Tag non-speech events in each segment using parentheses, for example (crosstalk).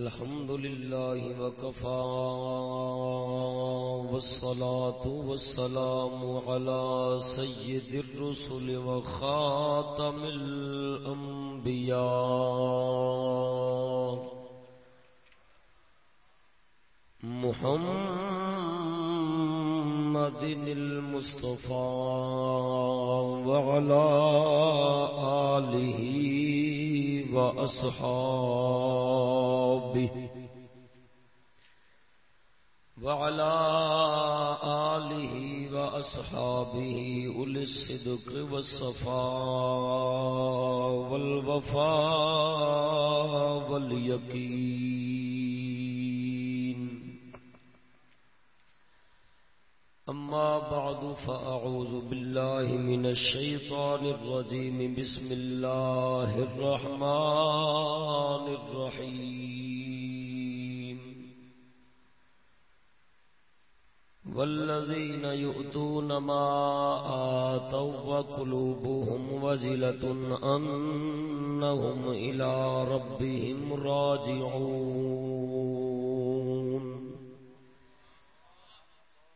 الحمد لله وكفى والصلاة والسلام على سيد الرسل وخاتم الأنبياء. محمد المصطفى وعلى آله وأصحابه وعلى آله وأصحابه أولي الصدق والصفاء والوفاء واليقين أما بعد فأعوذ بالله من الشيطان الرجيم. بسم الله الرحمن الرحيم. والذين يؤتون ما آتوا وقلوبهم وزلة أنهم إلى ربهم راجعون.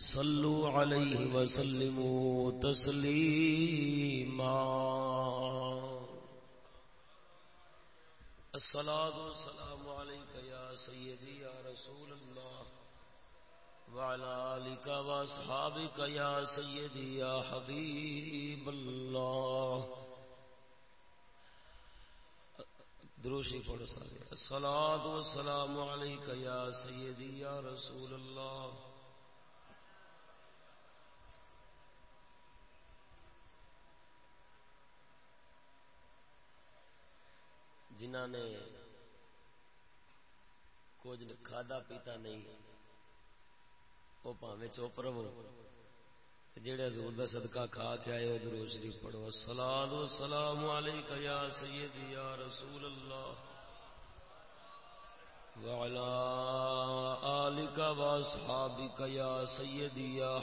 صلوا عليه وسلموا تسليما الصلاة والسلام عليك يا سيدي يا رسول الله وعلى آلك وأصحابك يا سيدي يا حبيب الله. دروشی پڑھ سارے. الصلاة والسلام عليك يا سيدي يا رسول الله. جنہ نے کچھ کھادا پیتا نہیں وہ پاوے چوپ رہو جڑے حضور دا صدقہ کھا کے آئے درود شریف پڑھو۔ الصلاۃ والسلام علیک یا سیدی، یا رسول اللہ۔ وعلى آلك واصحابك يا سيدي يا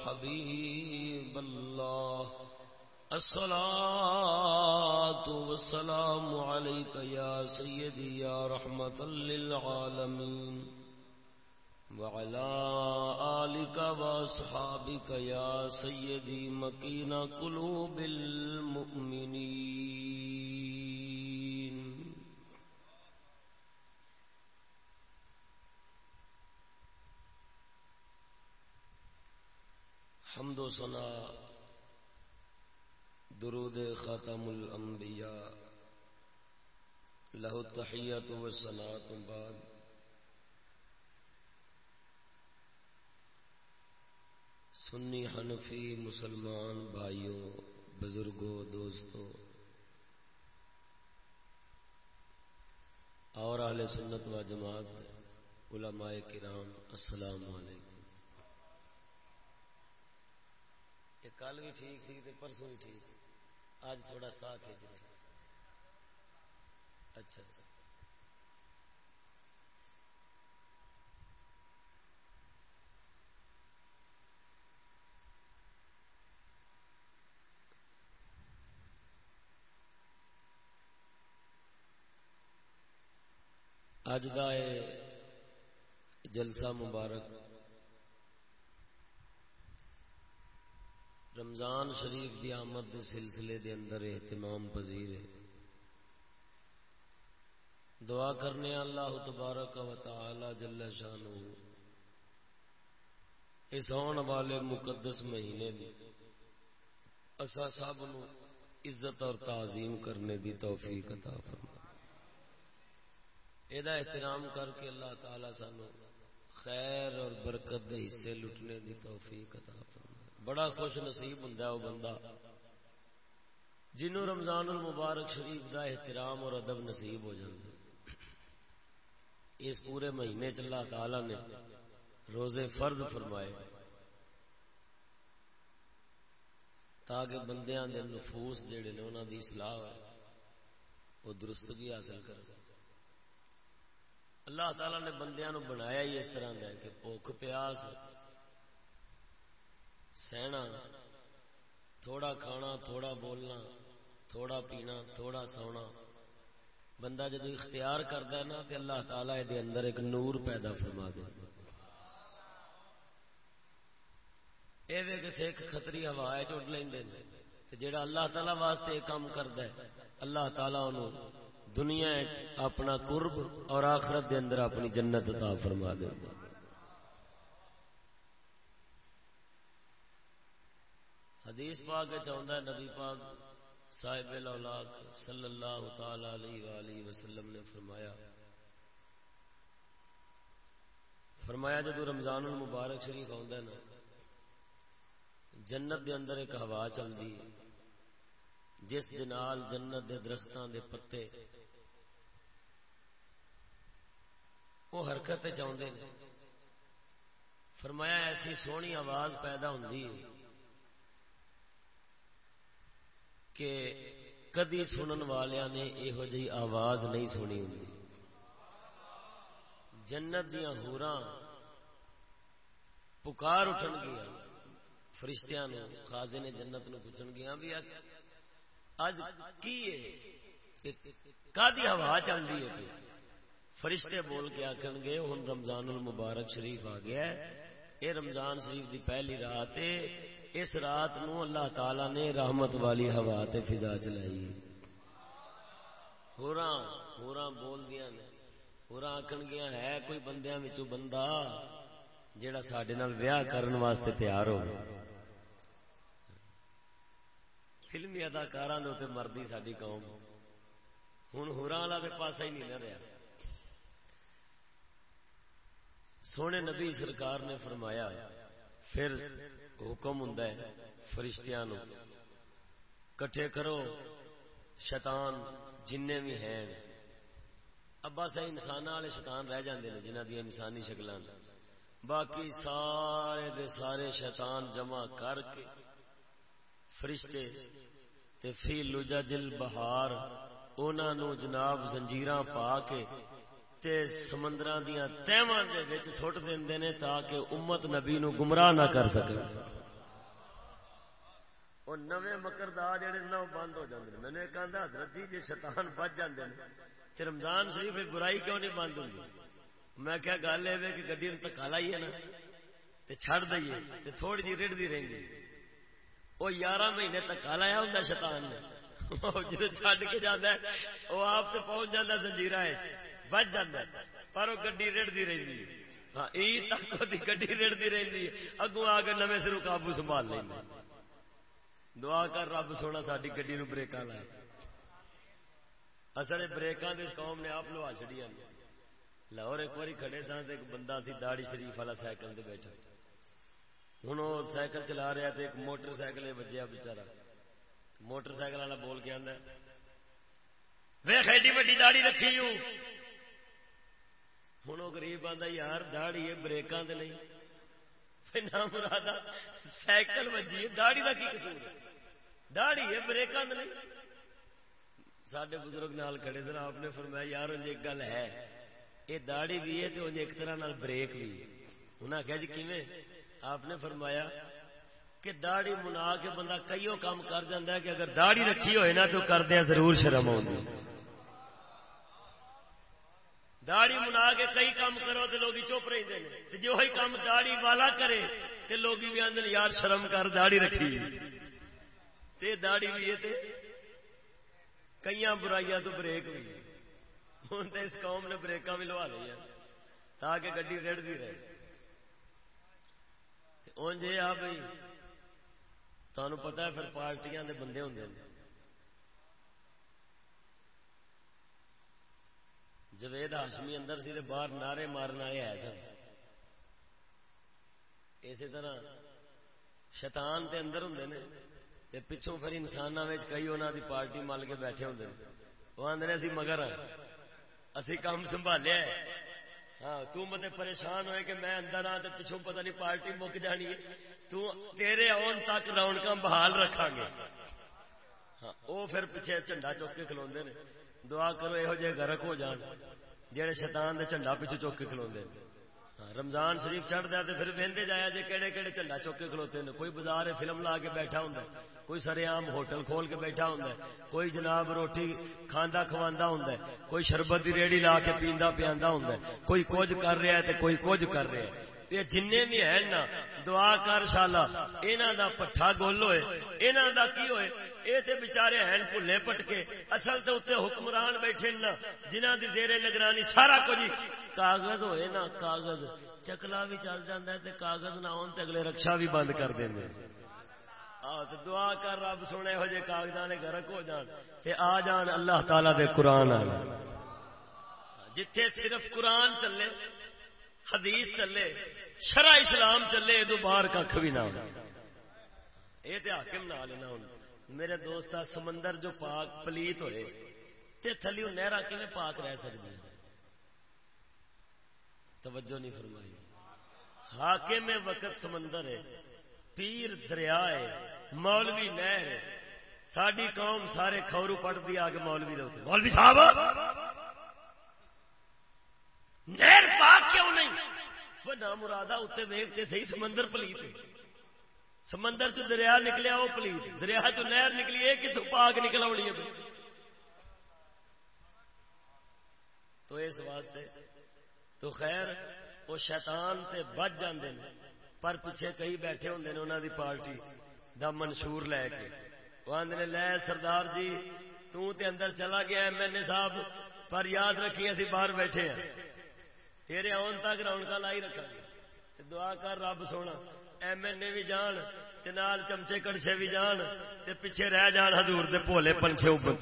الصلاة والسلام عليك يا سيدي يا رحمة للعالمين وعلى آلك وأصحابك يا سيدي مكين قلوب المؤمنين حمد و صلاة درود خاتم الانبیاء. له التحیت و سنات بعد. سنی حنفی مسلمان بھائیوں، بزرگوں، دوستوں، اور اہل سنت و جماعت علماء کرام، السلام علیکم. یہ کل بھی ٹھیک تھی پرسوں بھی ٹھیک آج تھوڑا ساتھ کھینچ رہے جی۔ اچھا۔ اج کا جلسہ مبارک۔ رمضان شریف کی آمد کے سلسلے دے اندر اہتمام پذیر ہے۔ دعا کرنے اللہ تبارک و تعالی جل شان اس آن والے مقدس مہینے میں اصا سب عزت اور تعظیم کرنے دی توفیق عطا فرما یہ احترام کر کے اللہ تعالی سانو خیر اور برکت دے حصے لٹنے دی توفیق عطا فرما بڑا خوش نصیب ہوں وہ بندہ۔ جنہوں رمضان المبارک شریف دا احترام اور ادب نصیب ہو جائے اس پورے مہینے چلا تعالی نے روزے فرض فرمائے۔ تاکہ بندیاں دے نفوس جڑے نے انہوں دی اصلاح ہے، وہ درستگی حاصل کر اللہ تعالی نے بندیاں نو بنایا ہی اس طرح ہے کہ بھوک پیاس سہنا، تھوڑا کھانا، تھوڑا بولنا، تھوڑا پینا، تھوڑا سونا۔ بندہ جدو اختیار کرتا ہے نا تو اللہ تعالیٰ دے اندر ایک نور پیدا فرما دے۔ یہ کسی ایک خطری ہوا چڈ لیں جڑا اللہ تعالی واسطے یہ کام کرتا ہے، اللہ تعالیٰ انہوں دنیا اپنا قرب اور آخرت دے اندر اپنی جنت عطا فرما دے۔ حدیث پاک چاہتا ہے، نبی پاک صاحب الاولاق صلی اللہ تعالی علیہ وآلہ وسلم نے فرمایا فرمایا جدو رمضان المبارک شریف آتا نا، جنت دے اندر ایک ہوا چلتی جس دنال جنت دے درختوں دے پتے، وہ حرکت چاہتے ہیں۔ فرمایا ایسی سونی آواز پیدا ہوتی کہ کدی سنن والوں نے یہو جی آواز نہیں سنی ہوں جنت دیا ہورا پکار اٹھن گیا۔ فرشتیاں خاصے نے جنت نو پوچھن گیا بھی اج کی کدی ہوا چلتی ہے فرشتے بول کے آخن گے ہوں رمضان المبارک شریف آ گیا یہ رمضان شریف دی پہلی رات ہے۔ اس رات نو اللہ تعالی نے رحمت والی ہوا تے فضا چلائی۔ ہورا ہورا بول دیا نے۔ ہورا آخن گیا ہے کوئی بندیاں وچوں بندہ جیڑا سڈے ویاہ کرن واسطے تیار ہو فلمی اداکاراں دے اداکار مردی ساری قوم۔ ہوں ہورا والا تو پاسا ہی نہیں نہ رہا سونے نبی سرکار نے فرمایا، پھر حکم ہوں فرشتیاں کٹھے کرو، شیطان جن بھی ہیں۔ ابا سا انسان والے شیطان رہ جاندے ہیں جنہ دیا انسانی شکل باقی سارے دے سارے شیطان جمع کر کے فرشتے تے فی لجا جل بہار انہوں جناب زنجیراں پا کے تے سمندر دیا تہواں سٹ دے نے تاکہ امت نبی نو گمراہ نہ کر سکے۔ اور نوے مکردار جڑے نا بند ہو جاندے میں نے کہا حضرت جی جی شیطان بچ جاندے نے تے رمضان شریف برائی کیوں نہیں بند ہوندی؟ میں کیا گل ہے کہ گڈی نو تکا لائیے نا، تے چھڑ دئیے، تے تھوڑی جی رڑدی رہندی۔ وہ یارہ مہینے تکا لایا ہوں شیطان نے۔ (laughs) جدو چھڈ کے جانا ہے، وہ آپ تے پہنچ جاتا زنجیرہ ہے بچ جاتا پر وہ گڈی رڑتی رہتی ہے ہاں عید تک گڈی رڑتی رہتی ہے اگوں آ کے نویں سرو قابو سنبھال لیں دعا کر رب سونا ساری گڈی نو بریکاں لائے اصل بریکاں اس قوم نے آپ لوا چڑیا لاہور ایک بار کھڑے سن ایک بندہ سی داڑی شریف والا سائیکل سے بیٹھا ہوں وہ سائیکل چلا رہا تو ایک موٹر سائیکل بجیا بچارا موٹر سائیکل والا بول کے آدھا ویخ ایڈی وڈی داڑی رکھی ہوں ہوں وہ گریب آتا یار داڑی ہے بریکاں نہیں مراد سائیکل وجی ہے داڑی کا کی قصور ہے داڑی ہے بریکاں نہیں سڈے بزرگ نال کھڑے سر آپ نے فرمایا یار انج ایک گل ہے یہ داڑی بھی ہے تو انج ایک طرح نال بریک بھی انہیں آخیا جی کیویں آپ نے فرمایا کہ داڑی منا کے بندہ کئیوں کام کر جاتا ہے کہ اگر داڑی رکھی ہوئے نا تو کردیا ضرور شرم آؤں داڑی منا کے کئی کام کرو تو لوگ چپ رہتے ہیں جو ہی کام داڑی والا کرے تو لوگ بھی آدھے یار شرم کر داڑی رکھی۔ تے داڑی بھی ہے کئی برائیاں تو بریک بھی ہوں تو اس قوم نے بریکاں بھی لوا لی تاکہ گڈی رڑتی رہے۔ اونج یہ آ بھائی تمہیں پتا ہے پھر پارٹیاں دے بندے ہوں جوید ہاشمی اندر سی باہر نعرے مارن والے ہے سن۔ اسی طرح شیطان تے اندر ہوں نے۔ تے پچھوں پھر انسانوں کئی انہوں دی پارٹی مل کے بیٹھے ہوں وہ آدھے اسی مگر اسی کام سنبھالیا ہاں تم تے پریشان ہوئے کہ میں اندر آ تو پچھوں پتہ نہیں پارٹی مک جانی ہے۔ تو تیرے آن تک رونق بحال رکھا گے۔ ہاں وہ پھر پیچھے جھنڈا چوک کے کھلو نے۔ دعا کرو یہو جہ گرک ہو جان، جہے شیطان دے جھنڈا پیچھے چوک کے کھلو ہاں، رمضان شریف چڑھ دیا تو پھر وہدے جایا جی کہڑے کہڑے جھنڈا چوک کے کھلوتے ہیں کوئی بازار فلم لا کے بیٹھا ہوں کوئی سر عام ہوٹل کھول کے بیٹھا ہوں کوئی جناب روٹی کھانا کھوا ہوں کوئی شربت کی ریڑی لا کے پیندا پیا ہوں کوئی کچھ کر رہا ہے تو کوئی کچھ کر رہا ہے۔ یہ جن بھی ہیں نا، دعا کر شالا یہاں دا پٹھا گول ہوئے یہاں دا کی ہوئے، یہ تو بچارے ہیں بھولے پٹکے، اصل تو اتنے حکمران بیٹھے نا جنہ دی زیر نگرانی سارا کچھ کاغذ ہوئے نا، کاغذ، چکلا بھی چل جاتا ہے کاغذ نہ ہون اگلے رکشا بھی بند کر دیں دعا کر رب سونے ہو جائے کاغذ گرک ہو جان تے آ جان اللہ تعالی دے قرآن جتھے صرف قرآن چلے، حدیث چلے شرع اسلام چلے یہ باہر کھ بھی نہ یہ تو حاکم نہ لینا ہوں میرے دوست سمندر جو پاک پلیت ہوئے، تے تھلیو نہرا کیون پاک رہ سکتی توجہ نہیں فرمائی۔ حاکم وقت سمندر ہے، پیر دریا ہے، مولوی نہر ہے۔ ساری قوم سارے کورو پٹ دی آ کے مولوی دے مولوی صاحب! نہر پاک کیوں نہیں؟ وہ نام مرادہ اتنے ویختے صحیح، سمندر پلیت سمندر چ دریا نکلیا وہ پلیت دریا چ نہر نکلی یہ کتوں پاک نکل آنی ہے۔ تو اس واسطے تو خیر وہ شیطان تے بچ جاندے ہیں پر پیچھے کئی بیٹھے ہوں نے انہوں دی پارٹی دا منشور لے کے۔ وہ آدھے لے سردار جی تو تے اندر چلا گیا، ایم ایل اے صاحب، پر یاد رکھی اسی باہر بیٹھے ہیں۔ تیرے آن تک رونق لائی رکھا گے۔ دعا کر رب سونا۔ ایم ایل اے بھی جان، تے نال چمچے کڑچے بھی جان، تے پیچھے رہ جان حضور دے بھولے پنچھے اوپر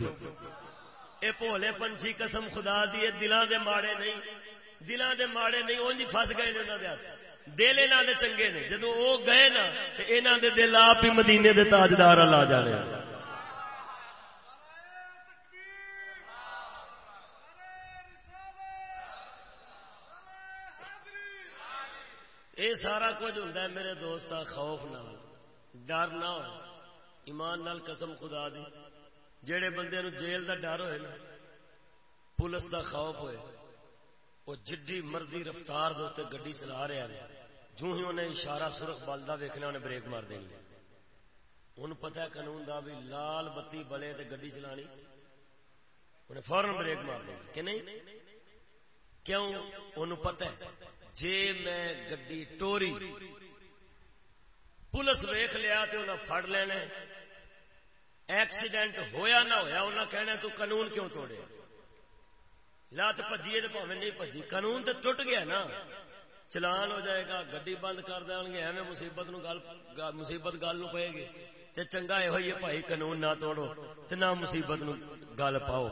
اے بھولے پنچھی قسم خدا دی دلان دے ماڑے نہیں۔ دلان دے ماڑے نہیں، اونج پھس گئے نے انہاں دے ہاتھ۔ دل یہاں دے چنگے نے۔ جدو وہ گئے نا تو یہاں دے دل آپ ہی مدینے دے تاجدار ہاں لا جانے۔ سارا کچھ ہوں میرے دوست خوف نہ ہو، ڈر نہ ہو، ایمان نال قسم خدا دی۔ جہے بندے نو جیل دا ڈر ہوئے نا، پولیس دا خوف ہوئے وہ جڈی مرضی رفتار دے گڈی چلا رہا ہے جو ہی انہیں اشارہ سرخ بلدا ویکنا انہیں بریک مار دینی ان پتہ ہے، قانون دا بھی لال بتی بلے تے گڈی چلانی۔ انہیں فورن بریک مار دینی، کہ نہیں؟ کیوں؟ ان پتہ ہے۔ جے میں گڈی ٹوری، پولیس ویخ لیا تو انہیں پھڑ لینے۔ ایکسیڈنٹ ہویا نہ ہویا انہیں کہنا تو قانون کیوں توڑے؟ لات پجیے تو پاوے نہیں پجی، قانون تو ٹوٹ گیا نا۔ چلان ہو جائے گا، گڈی بند کر دیں گے، ایویں مصیبت گل مصیبت گل نو پے گی۔ تے چنگا یہ ہوئی ہے بھائی قانون نہ توڑو تے نہ مصیبت نو گل پاؤ۔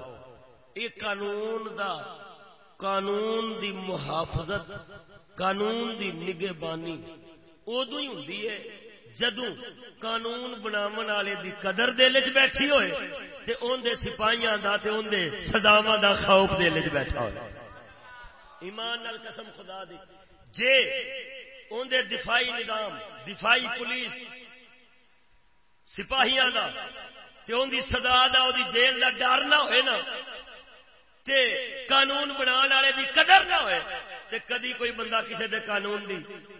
یہ قانون دا قانون دی محافظت قانون دی نگہبانی ادو ہی ہوں جدو قانون بناو والے دی قدر دل چ بیٹھی ہوئے تے اون دے سپاہیاں دا تے اون دے سزاواں دا خوف دل چ بیٹھا ہوئے۔ ایمان نال قسم خدا دی۔ جے اون دے دفاعی نظام، دفاعی پولیس سپاہیاں دا تے اون دی سزا دا او دی جیل دا ڈر نہ ہوئے نا۔ تے قانون بنان والے دی قدر نہ ہوئے تے کدی کوئی بندہ کسے دے قانون دی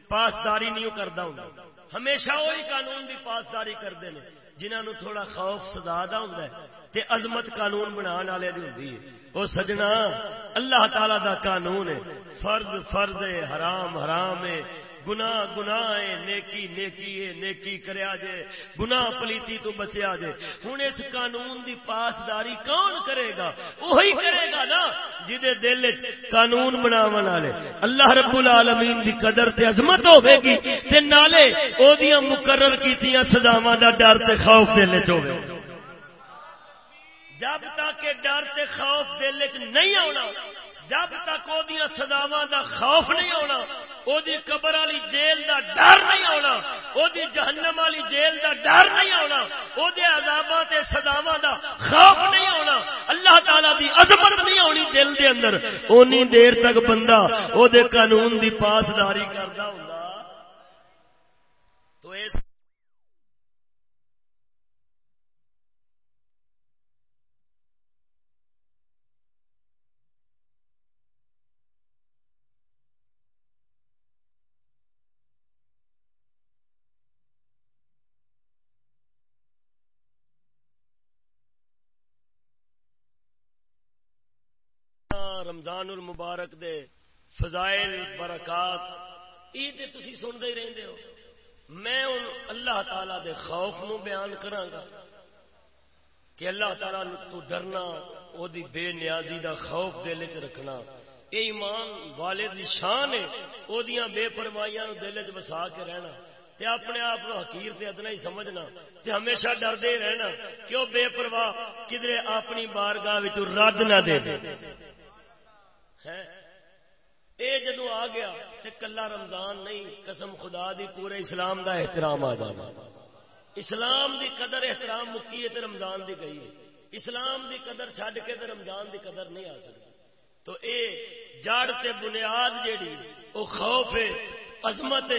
پاسداری نہیں کردا ہوندا۔ ہمیشہ وہی قانون دی پاسداری کرتے ہیں جنہوں تھوڑا خوف سدا ہوں تے عظمت قانون بنا والے دی ہوندی ہے۔ او سجنا، اللہ تعالی دا قانون ہے۔ فرض فرض ہے، حرام حرام ہے۔ گناہ گناہ ہے نیکی نیکی ہے، نیکی کریا جے گناہ پلیتی تو بچیا جے ہن اس قانون دی پاسداری کون کرے گا؟ وہی کرے گا نا، جدے دل وچ قانون بناون والے۔ اللہ رب العالمین دی قدر تے عظمت ہوے گی تے نالے او دیاں مقرر کیتیاں سزاواں دا ڈر تے خوف دل وچ ہوے۔ جب تک ڈر تے خوف دل وچ نہیں آنا جب تک وہ سزاوا دا خوف نہیں ہونا وہ قبر والی جیل دا ڈر نہیں آنا وہ جہنم والی جیل دا ڈر نہیں آنا وہ عذاباں تے سزاوا دا خوف نہیں ہونا۔ اللہ تعالی دی عظمت نہیں ہونی دل دے اندر، اونی دیر تک بندہ وہ قانون دی پاسداری کرتا ہوں تو اس رمضان المبارک دے فضائل، برکات یہ تو تھی سنتے ہی رہتے ہو۔ میں ان اللہ تعالی دے خوف نو بیان کرانگا کہ اللہ تعالی تو ڈرنا، او دی بے نیازی دا خوف دل چ رکھنا۔ اے ایمان والے دی شان ہے، او دیاں بے پرواہیاں نو دل چ وسا کے رہنا۔ تے اپنے آپ کو حقیر تے ادنا ہی سمجھنا۔ تے ہمیشہ ڈردے رہنا کہ وہ بے پرواہ کدھر اپنی بارگاہ رد نہ دے دے۔ اے جدو آ گیا تے کلا رمضان نہیں، قسم خدا دی پورے اسلام دا احترام آ جانا اسلام دی قدر احترام مکی ہے تے رمضان دی گئی ہے۔ اسلام دی قدر چھڈ کے تے رمضان دی قدر نہیں آ سکتی۔ تو اے جڑ تے بنیاد جیڑی، او خوف ہے۔ عظمت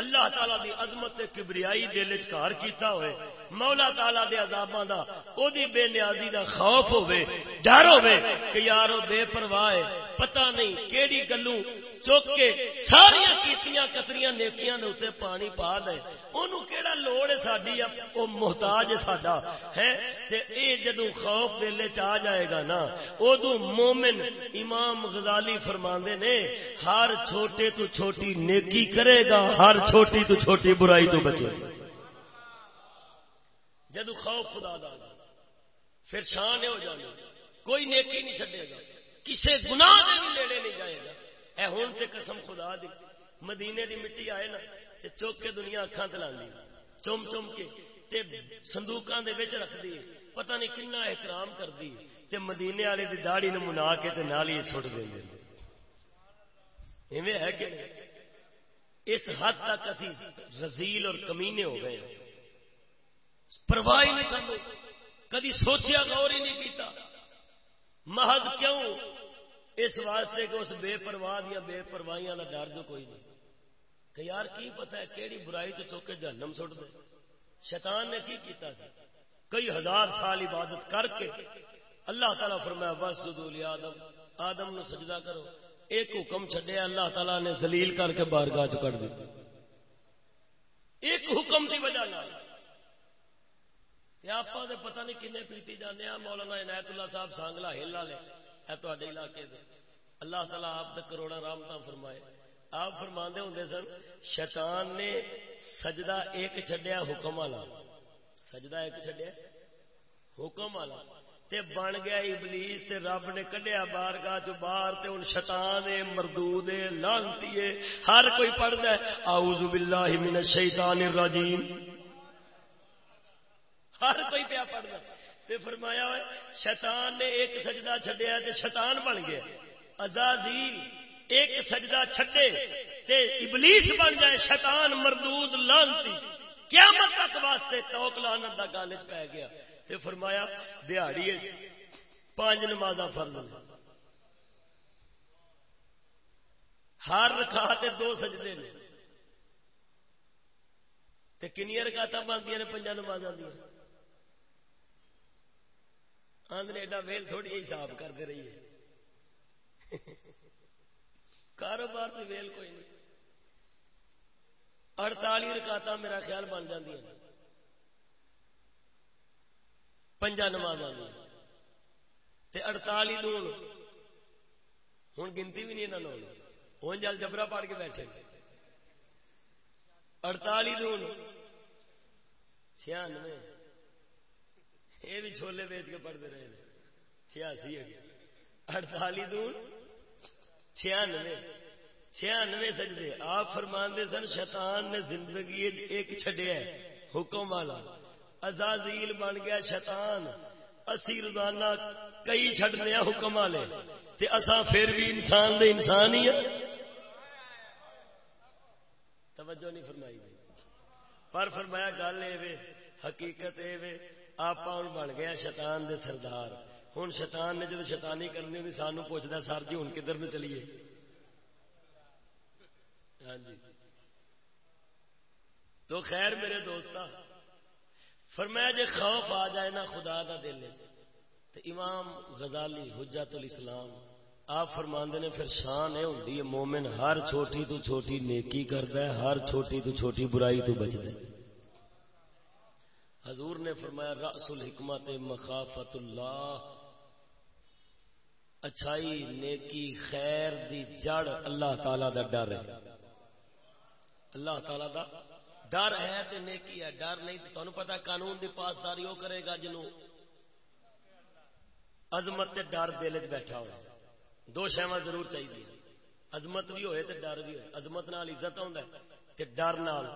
اللہ تعالی دی عظمت کبریائی دل چار کیتا ہوئے۔ مولا تعالی دے عذاباں دا، او دی بے نیازی دا خوف ہوے ڈر ہوے کہ یارو بے پرواہ ہے۔ پتہ نہیں کیڑی گلوں چک کے ساریا کیتیاں کتریاں نیکیاں دے پانی پا دے۔ اونوں کیڑا لوڑ ہے ساڈی او محتاج ہے ساڈا؟ ہے تے اے جدوں خوف دل وچ آ جائے گا نا، اودوں مومن امام غزالی فرماندے نے، ہر چھوٹے تو چھوٹی نیکی کرے گا، ہر چھوٹی تو چھوٹی برائی تو بچے گا۔ جدو خوف خدا دا پھر شان ہو جانا۔ کوئی نیکی نہیں چڈے گا کسی گنا نیڑے نہیں جائے گا۔ اے ہوں تے قسم خدا دی، مدینے دی مٹی آئے نا تے چوک کے دنیا اکھان تلا چم چم کے تے سندوکاں دے وچ رکھ دی پتہ نہیں کنا احترام کر دی تے مدینے والے دی داڑھی نو منا کے تے نال ہی چھوڑ دیں ایویں ہے کہ اس حد تک اسی رزیل اور کمینے ہو گئے پرواہ نہیں سن کدی سوچیا غور ہی نہیں کیتا۔ محض کیوں اس واسطے کہ اس بے پرواہ دیا بے پرواہیاں کا ڈر جو کوئی نہیں۔ کہ یار کی پتا ہے کہڑی برائی تو چوکے جہنم سٹ دے۔ شیطان نے کی کیتا سی؟ کئی ہزار سال عبادت کر کے اللہ تعالیٰ فرمایا، بس آدم آدم نو سجدہ کرو۔ ایک حکم چھڈیا، اللہ تعالیٰ نے زلیل کر کے بارگاہ چ کر ایک حکم کی وجہ آپ پتہ نہیں کنے پیتی جانے مولانا عنایت اللہ صاحب سانگلا ہل والے تے علاقے دے اللہ تعالیٰ آپ تک کروڑا رامتا فرمائے آپ فرما ہوں سن شیطان نے سجدہ ایک چڈیا حکم والا سجدہ ایک چڈیا حکم والا تے بن گیا ابلیس تے رب نے کڈیا بار گاہ چ باہر تے ہن شیطان ہے مردود ہے لانتی ہر کوئی پڑھدا ہے اعوذ باللہ من الشیطان الرجیم ہر کوئی پیا پڑھدا تے فرمایا ہوئے، شیطان نے ایک سجدہ چھڈیا تے شیطان بن گیا۔ ازازیل ایک سجدہ چھڈے تے ابلیس بن جائے، شیطان مردود لانتی۔ قیامت تک واسطے توک لانت دا گالج پہ گیا۔ تے فرمایا دیہڑی جی، پانچ نماز فرض ہر رکھا تے دو سجدے نے۔ تے کنیا رکاتا بنتی نے پنجا نماز دیا آدھے ایڈا ویل تھوڑی حساب کرتے رہیے۔ کاروبار کی ویل کوئی نہیں۔ اڑتالی رکاتا میرا خیال بن جی پنجا نماز اڑتالی دون ہوں گنتی بھی نہیں یہاں ہوں جل جبرا پڑھ کے بیٹھے۔ اڑتالی دون چھیانوے۔ یہ بھی چھولے بیچ کے پڑھتے رہے چھیاسی اڑتالی دون چھیانوے چھیانوے سجدے آپ فرماندے سن شیطان نے زندگی ایک چڈیا حکم والا ازازیل بن گیا شیطان اسی روزانہ کئی چڈنے حکم والے تے اساں پھر بھی انسان دے انسان ہی توجہ نہیں فرمائی گئی پر فرمایا گل اے حقیقت اے آپ بن گیا شیطان دے سردار۔ ہوں شیطان نے جب شیطانی کرنی ہوتی سانو پوچھتا سر جی ہوں کدھر نو چلیے؟ ہاں جی۔ تو خیر میرے دوست فرمایا جی خوف آ جائے نا خدا دا دل تو امام غزالی حجت الاسلام، آپ فرماندے نے پھر شان یہ ہوتی ہے، مومن ہر چھوٹی تو چھوٹی نیکی کرتا ہے، ہر چھوٹی تو چھوٹی برائی تو بچتا ہے۔ حضور نے فرمایا، رأس الحکمت مخافت اللہ اچھائی، نیکی، خیر دی جڑ اللہ تعالی دا ڈر ہے۔ اللہ تعالی دا ڈر ہے تے نیکی ہے، ڈر نہیں تو پتا قانون دی پاسداری وہ کرے گا جنوں عظمت تے ڈر دل چ بیٹھا ہو دو شہواں ضرور چاہیے۔ عظمت بھی ہوئے تے ڈر بھی ہوئے۔ عظمت نال عزت آ ڈر نال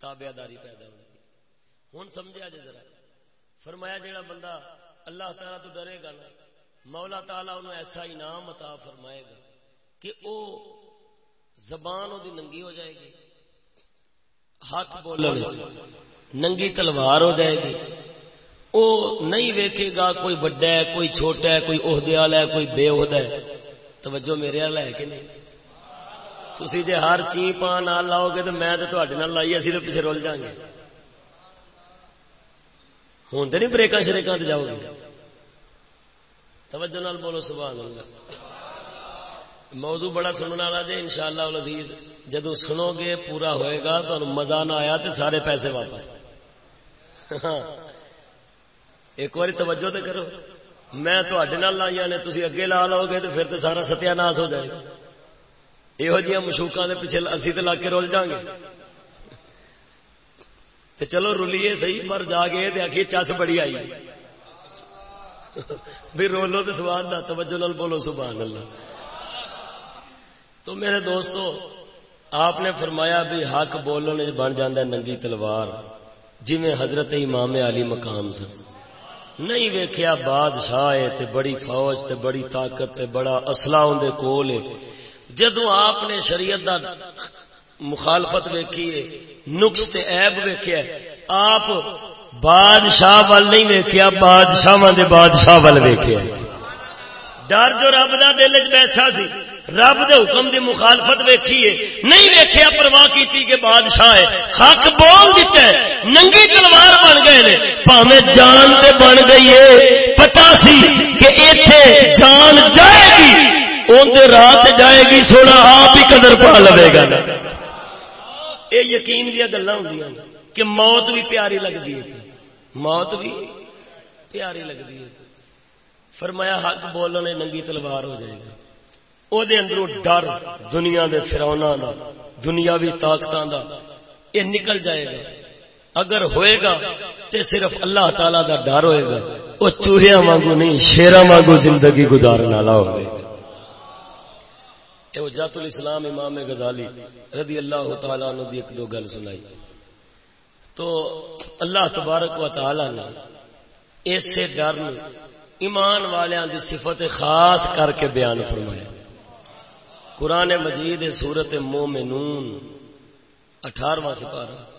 تابے داری پیدا ہوتی ہوں سمجھا جی ذرا۔ فرمایا جیڑا بندہ اللہ تعالیٰ تو ڈرے گا نا، مولا تعالیٰ انہوں ایسا انعام عطا فرمائے گا کہ او زبان وہ ننگی ہو جائے گی حق بولنے ننگی تلوار ہو جائے گی۔ وہ نہیں ویکھے گا کوئی بڑا ہے، کوئی چھوٹا ہے، کوئی عہدے والا ہے، کوئی بے عہدہ ہے۔ توجہ میرے والا ہے کہ نہیں؟ تھی جی ہر چی پا نال لاؤ گے تو میں تو لائی اسی تو پیچھے رول جائیں گے۔ ہوں تو نہیں بریکا شریکا جاؤ گے۔ توجہ نال بولو، سبحان اللہ۔ موضوع بڑا سننے والا جی ان شاء اللہ لذیذ جدو سنو گے، پورا ہوئے گا تو مزہ نہ آیا تو سارے پیسے واپس۔ ہاں۔ ایک بار توجہ تو کرو۔ میں لائی نے تھی اگے لا لو گے تو پھر تو سارا ستیہ ناس ہو جائے گا۔ یہو جہاں مشوقوں کے پیچھے اسی تو لا کے رول جاؤں گے تو چلو رلیے صحیح، پر جا کے آخیے چس بڑی آئی۔ بھی رولو تو سوال نہ توجہ نال بولو سبحان اللہ۔ تو میرے دوستو، آپ نے فرمایا بھی حق بولنے بن جانا ننگی تلوار۔ جی میں حضرت امام علی مقام سن۔ نہیں ویکھیا بادشاہ تے بڑی فوج تے بڑی طاقت تے بڑا اصلہ اندر کول ہے۔ جدو آپ نے شریعت دا مخالفت ویکھی ہے نقص تے عیب ویکھیا آپ بادشاہ وال نہیں ویکھیا بادشاہ دے بادشاہ وال ویکھیا ڈر جو رب دا دل چ بیٹھا سی، رب دے حکم دی مخالفت ویکھیے نہیں ویکھیا، پرواہ کیتی کہ بادشاہ ہے۔ حق بول دیتا ہے، ننگی تلوار بن گئے نے۔ پاوے جان تے بن گئی ہے۔ پتا سی کہ ایتھے جان جائے گی، اون دے رات جائے گی، سونا آپ ہی قدر پا لے گا۔ نا اے یقین دیا گلاں ہوندیاں کہ موت بھی پیاری لگدی ہے موت بھی پیاری لگدی ہے فرمایا حق بولنے ننگی تلوار ہو جائے گی۔ وہ اندروں ڈر دنیا دے فرونا دا، دنیاوی طاقتوں دا یہ نکل جائے گا۔ اگر ہوئے گا تے صرف اللہ تعالی دا ڈر ہوئے گا وہ چوہیا وانگو نہیں شیرا وانگو زندگی گزارنے والا ہوئے گا جات الاسلام امام غزالی رضی اللہ تعالیٰ عنہ دی ایک دو گل سنائی۔ تو اللہ تبارک و تعالی نے اس ڈر ایمان والیاں دی صفت خاص کر کے بیان فرمایا۔ قرآن مجید سورت مومنون، اٹھارواں سپارہ۔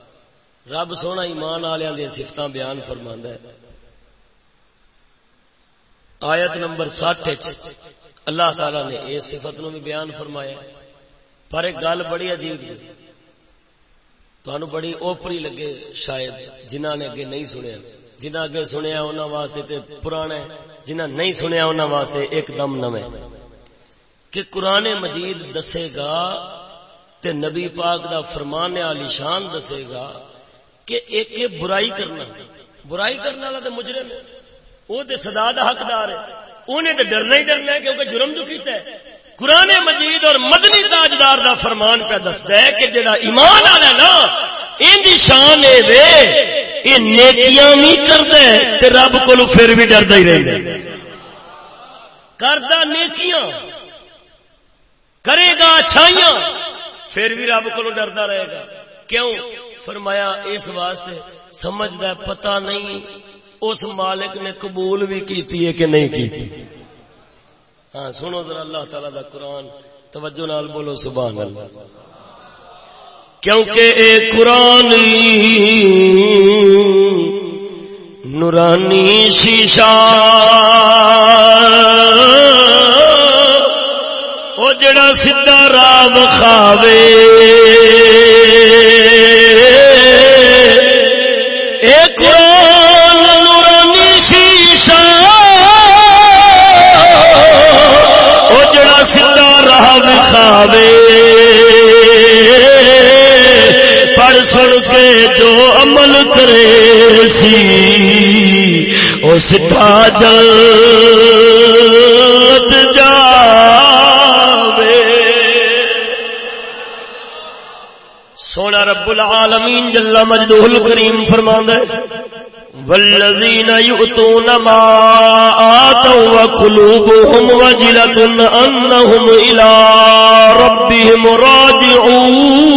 رب سونا ایمان والوں دیا سفت بیان فرما ہے۔ آیت نمبر سٹھ اللہ تعالی نے اس صفت نو بھی بیان فرمایا پر ایک گل بڑی عجیب تھی تمہیں بڑی اوپری لگے شاید جنہ نے اگے نہیں سنیا۔ جنہ اگے سنیا انہوں واسطے تے پرانا جنہ نہیں سنیا انہوں واسطے ایک دم نویں کہ قرآن مجید دسے گا تے نبی پاک دا فرمان علی شان دسے گا کہ ایک برائی کرنا۔ برائی کرنے والا تو مجرم ہے۔ وہ تو سدا دا حقدار ہے۔ انہیں تو ڈرنا ہی ڈرنا ہے کیونکہ جرم جو کیتا ہے۔ قرآن مجید اور مدنی تاجدار دا فرمان پہ دستا ہے کہ جڑا ایمان والا نا، ان دی شان ہے وے یہ نیکیاں نہیں کرتا تے رب کو پھر بھی ڈردا ہی رہتا کرتا نیکیاں، کرے گا اچھائیاں، پھر بھی رب کو ڈردا رہے گا۔ کیوں؟ فرمایا اس واسطے سمجھتا پتا نہیں اس مالک نے قبول بھی کیتی ہے کہ نہیں کی ہاں سنو ذرا اللہ تعالی دا قرآن، توجہ نال بولو، سبحان اللہ۔ کیونکہ اے قرآن نورانی شیشہ وہ جڑا سیدھا رام کھاوے ایک نورانی کھاوے پڑھ سن کے جو عمل کرے سی وہ سیدھا جلد جا سونا رب العالمین جل مجدہ الکریم فرماندا ہے۔ والذین یؤتون ما آتوا وقلوبهم وجلة انهم الى ربهم راجعون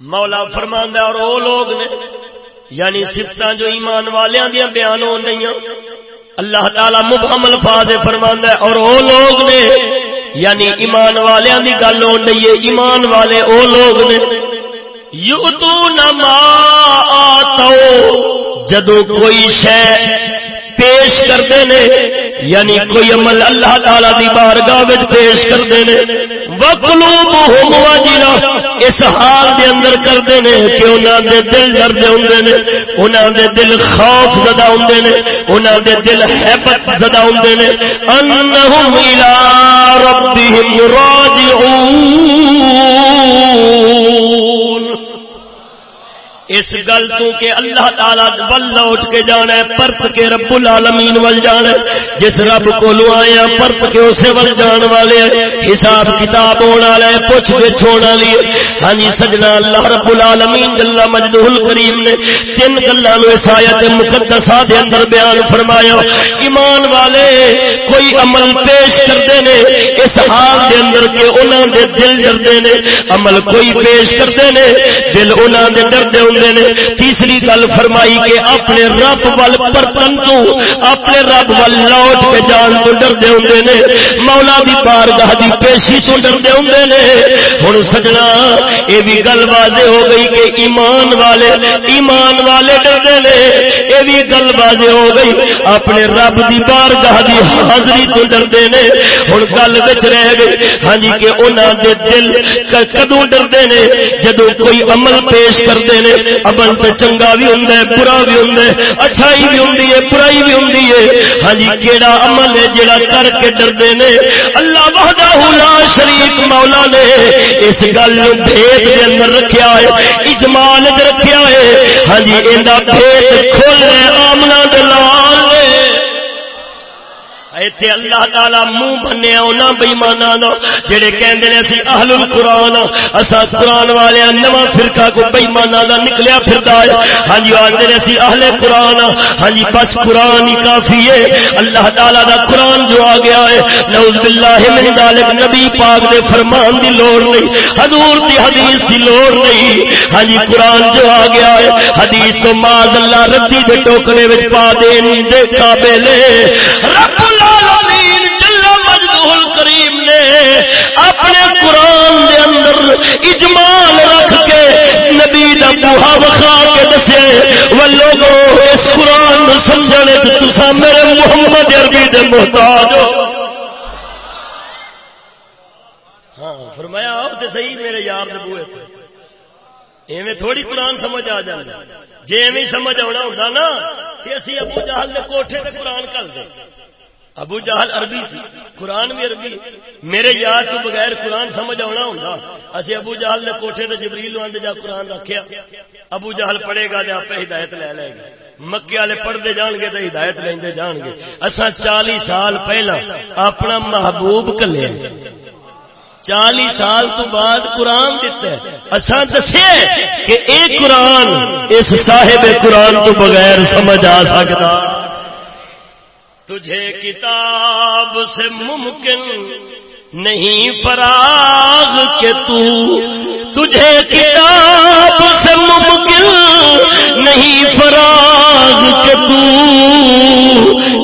مولا فرماندا ہے اور وہ لوگ نے یعنی صفتاں جو ایمان والیاں دیاں بیان ہو نہیں اللہ تعالی مبہم الفاظ فرماندا ہے اور وہ لوگ نے یعنی ایمان والوں کی گل ہو رہی ہے، ایمان والے او لوگ نے۔ یو تو نما جدو کوئی شہ پیش کرتے ہیں یعنی کوئی عمل اللہ تعالی دی بارگاہ پیش کرتے ہیں اس حال دے اندر کرتے ہیں کہ انہوں دے دل ڈردے ہوں نے انہوں دے دل خوف زدہ ہوں نے انہوں دے دل حیبت زدہ ہوں نے۔ انہم الى ربهم راجعون۔ اس گل تو کہ اللہ تعالی ول لوٹ کے جانا ہے، پرت کے رب العالمین ول جانا ہے۔ جس رب کو آیا پرت کے اسے ول جان والے ہیں۔ حساب کتاب ہونے والا ہے پوچھ کے چھوڑ والی ہاں جی سجنا اللہ رب العالمین جل مجدہ الکریم نے تین گلاں نو اس ایت مقدسہ دے اندر بیان فرمایا۔ ایمان والے، کوئی عمل پیش کرتے نے، اس حال دے اندر کہ انہاں دے دل ڈردے نے۔ عمل کوئی پیش کرتے نے، دل انہاں دے ڈردے ہوں نے تیسری گل فرمائی کہ اپنے رب ول پرتن تو، اپنے رب ول لوٹ کے جان تو ڈردے ہوں نے۔ مولا دی بارگاہ دی پیشی تو ڈردے ہوں نے۔ ہوں سجنا یہ بھی گل واضح ہو گئی کہ ایمان والے ایمان والے ڈردے نے۔ یہ بھی گل واضح ہو گئی، اپنے رب دی بارگاہ دی حاضری تو ڈردے نے۔ ہوں گل بچ رہ گئی ہاں جی کہ انہوں دے دل کدو ڈردے نے؟ جدو کوئی عمل پیش کرتے ہیں عمل تو چنگا بھی ہوں برا بھی ہوں اچھائی بھی ہوں برائی بھی ہوں ہاں جی کہڑا عمل ہے جڑا کر کے ڈردے نے، اللہ وحدہ لا شریف مولا نے اس گل بھید کے اندر رکھیا ہے، اجمال رکھیا ہے۔ ہاں جی یہ بھید کھولنے آمنا دلال ایتھے اللہ تعالی منہ بنیا انہاں بے ایماناں جڑے کہندے نے اسی اہل القران اسا قران والے نواں فرقہ کو بے دا نکلیا پھردا ہے۔ ہاں جی آندے نے اسی اہل قران ہاں جی بس قران ہی کافی ہے۔ اللہ تعالی دا قران جو آ گیا ہے، نعوذ باللہ من ذالک، نبی پاک دے فرمان دی لوڑ نہیں، حضور دی حدیث دی لوڑ نہیں۔ ہاں جی قران جو آ گیا ہے، حدیث تو ماذ اللہ ردی دے ٹوکرے وچ پا دین دے قابل رب اللہ اپنے قرآن دے اندر اجمال رکھ کے نبی دا بوہا وکھا کے دسے، وہ لوگوں اس قرآن سمجھنے تسا میرے محمد عربی دے محتاج ہو۔ ہاں فرمایا آپ تے صحیح میرے یار دے بوئے تھے ایویں تھوڑی قرآن سمجھ آ جائے جی ایویں سمجھ آنا ہوتا نا کہ اسی ابو جہل نے کوٹھے تے قرآن کر دیں ابو جہل عربی سی، قرآن بھی عربی۔ میرے یاد تو بغیر قرآن سمجھ آنا ہوں اسی ابو جہل نے کوٹھے تے جبریل آدھے جا قرآن رکھیا۔ ابو جہل پڑھے گا آپ ہدایت لے لے گا۔ مکے والے پڑھتے جان گے تو ہدایت لیندے جان گے۔ اصا چالی سال پہلا اپنا محبوب کلے چالی سال تو بعد قرآن دیتا ہے۔ اصا دسے کہ اے قرآن اس صاحب قرآن تو بغیر سمجھ آ سکتا۔ تجھے کتاب سے ممکن نہیں فراغ کے تو تجھے کتاب سے ممکن نہیں فراغ کے تو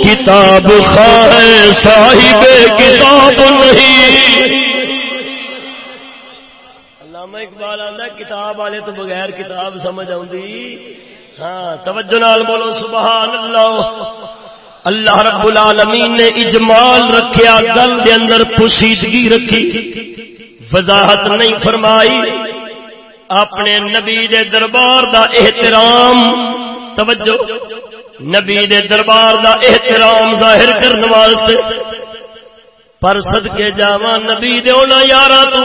کتاب خواہ صاحب کتاب نہیں۔ علامہ اقبال آتا کتاب والے تو بغیر کتاب سمجھ آئی ہاں توجہ نال بولو، سبحان اللہ۔ اللہ رب العالمین نے اجمال رکھیا، گل دے اندر پوشیدگی رکھی، وضاحت نہیں فرمائی۔ اپنے نبی دے دربار دا احترام، توجہ، نبی دے دربار دا احترام ظاہر کرنے واسطے۔ پر سد کے نبی دے اونا یارا تو،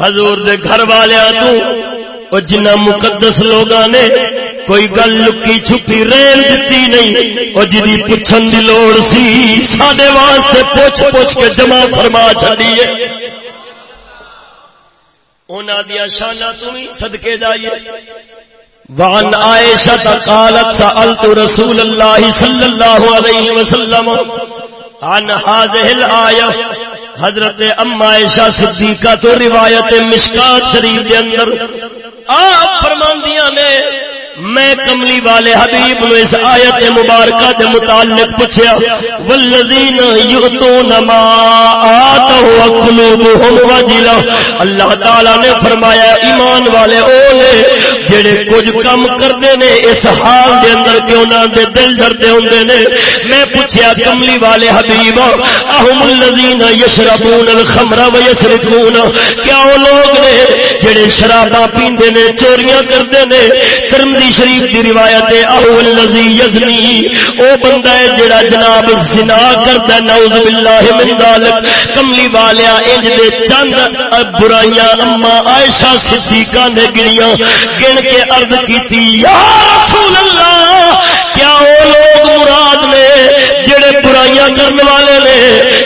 حضور دے گھر والے تو جنہ مقدس لوگاں نے کوئی گل لکی چھپی ریل دیتی نہیں اور جی پوچھن دی لوڑ سی سڈے واسطے پوچھ پوچھ کے جمع فرما چلی ہے۔ انہوں دیا شانہ تمہیں صدقے جائیے وان عائشہ قالت سألت رسول اللہ صلی اللہ علیہ وسلم عن هذه الآية حضرت اما عائشہ صدیقہ تو روایت مشکات شریف کے اندر۔ آپ فرماندیاں نے میں کملی والے حبیب نو اس آیت مبارکہ دے متعلق پوچھیا والذین یؤتون ما آتوا قلوبهم وجلہ اللہ تعالی نے فرمایا، ایمان والے، او نے جڑے کچھ کم کردے نے، اس حال دے اندر کہ انہاں دے دل ڈردے ہوندے نے۔ میں پوچھیا، کملی والے حبیب اهم الذین یشربون الخمر ویسرقون، کیا وہ لوگ نے جڑے شراباں پیندے نے، چوریاں کردے نے؟ کرم شریف کی روایت ہے اول الذی یزنی او بندہ ہے جڑا جناب زنا کردا نعوذ باللہ من ذلک کملی والیا انج دے چند برائیاں اما عائشہ صدیقہ نے گنیاں گن کے عرض کیتی، یا رسول اللہ، کیا او لوگ مراد نے جڑے برائیاں کرنے والے نے،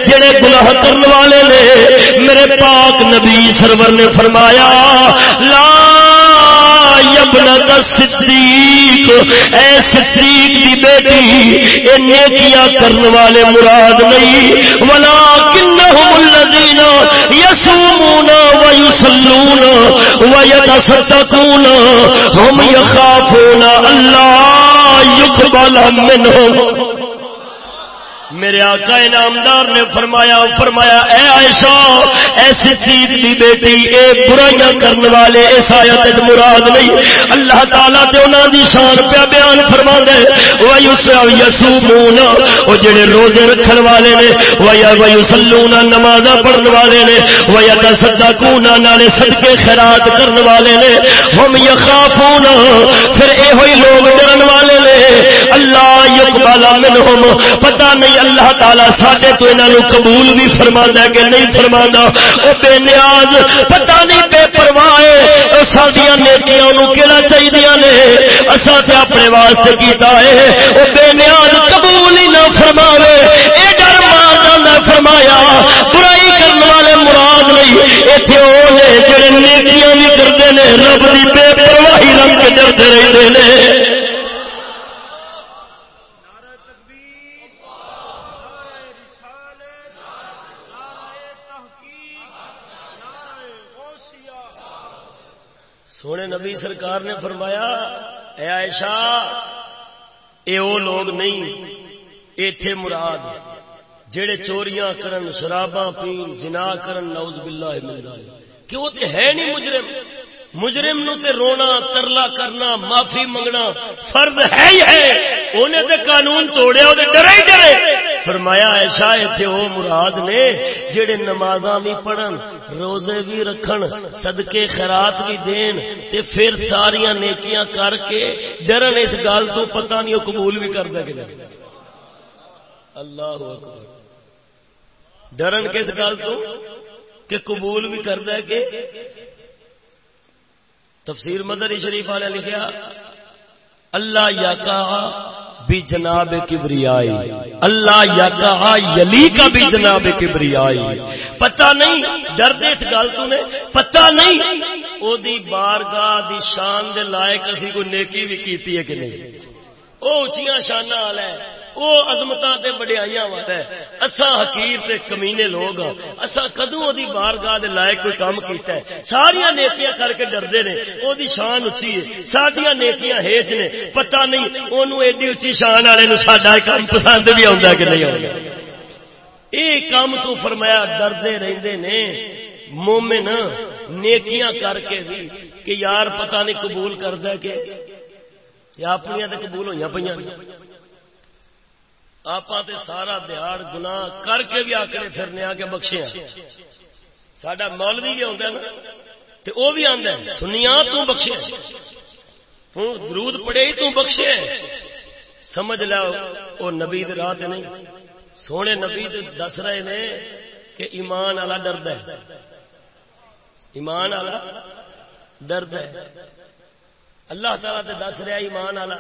جڑے گناہ کرنے والے نے؟ میرے پاک نبی سرور نے فرمایا، لا یبنت صدیق، اے صدیق دی بیٹی اے نیکیاں کرنے والے مراد نہیں؟ ولکنہم الذین یسومون و یسلون و یتصدقون ہم یخافون اللہ یقبل منہم میرے آقا انعامدار نے فرمایا فرمایا، اے عائشہ ایسی صدیق دی بیٹی، اے برائیاں کرنے والے، اس آیت مراد نہیں۔ اللہ تعالی تے انہاں دی شان پہ بیان فرما دے و یسومون او جڑے روزے رکھن والے نے و یصلون نماز پڑھن والے نے و یتصدقون نالے صدقے خیرات کرن والے نے۔ ہم یخافون پھر اے ہوئی لوگ ڈرن والے نے۔ اللہ یقبل منہم، پتہ نہیں اللہ تعالی سڈے تو انہوں قبول بھی فرما کہ نہیں فرما وہ بے نیاز، پتہ نہیں بے پرواہ سڈیا نیکیاں کہنا چاہیے نے؟ اصا سے اپنے واسطے کیتا ہے۔ وہ بے نیاز، قبول ہی نہ فرماوے۔ یہ ڈر مار فرمایا۔ برائی کرنے والے مراد نہیں۔ اتنے وہ نے جڑے نیکیاں بھی کرتے ہیں رب کی بے پرواہی رنگ ڈرتے رہتے ہیں سونے نبی سرکار نے فرمایا، اے عائشہ، اے وہ لوگ نہیں، ایتھے مراد جڑے چوریاں کرن، شراباں پین، زنا کرن، نعوذ باللہ من ذالک کہ وہ تے ہے نہیں مجرم۔ مجرم نو تے رونا، ترلا کرنا، معافی منگنا فرد ہے ہی ہے۔ انہیں تے قانون توڑیا وہ ڈرے ہی ڈرے۔ فرمایا ایسا اتنے وہ مراد نے جڑے نمازاں بھی پڑھن، روزے بھی رکھن، صدقے، خیرات بھی دین، تے پھر ساریاں نیکیاں کر کے ڈرن، اس گل تو پتہ نہیں وہ قبول بھی کرتا کہ اللہ اکبر۔ ڈرن کس گل تو؟ کہ قبول بھی کرتا کہ تفسیر مدری شریف والے لکھیا، اللہ یا بھی جناب کبریائی، اللہ یا کہا یلی کا بھی جناب کبریائی۔ پتہ نہیں، ڈر اس گل تو نے، پتہ نہیں او دی بارگاہ دی شان دے لائق اسی کوئی نیکی بھی کیتی ہے کہ نہیں۔ او اچیاں شانہ والا ہے۔ وہ عظمت وڈیائیاں والا ہے اسا حقیر تے کمینے لوگ ہاں۔ اسا کدو وہ بارگاہ لائق کوئی کام کیتا ہے۔ ساریا نیکیاں کر کے ڈردے نے۔ وہ شان اچھی ہے۔ ساریا نیکیاں ہیچ نے۔ پتہ نہیں انہوں ایڈی اچھی شان والے ساڈا کام پسند بھی آتا کہ نہیں آتا یہ کام تو فرمایا ڈردے رہندے نے۔ مومن نیکیاں کر کے بھی کہ یار پتہ نہیں قبول کرتا کہ یا اپنی تو قبول ہوئی پہ آپ سارا دیہڑ گنا کر کے بھی آکڑے پھرنے آ کے بخشے سڈا مول بھی آتا نا وہ بھی آتا ہے سنیا تو بخشے ہوں درود پڑے ہی تو بخشے سمجھ لو وہ نبی راہ نہیں۔ سونے نبی دس رہے نے کہ ایمان والا ڈرد ہے۔ ایمان والا ڈرد ہے۔ اللہ تعالیٰ تے دس رہا ایمان والا۔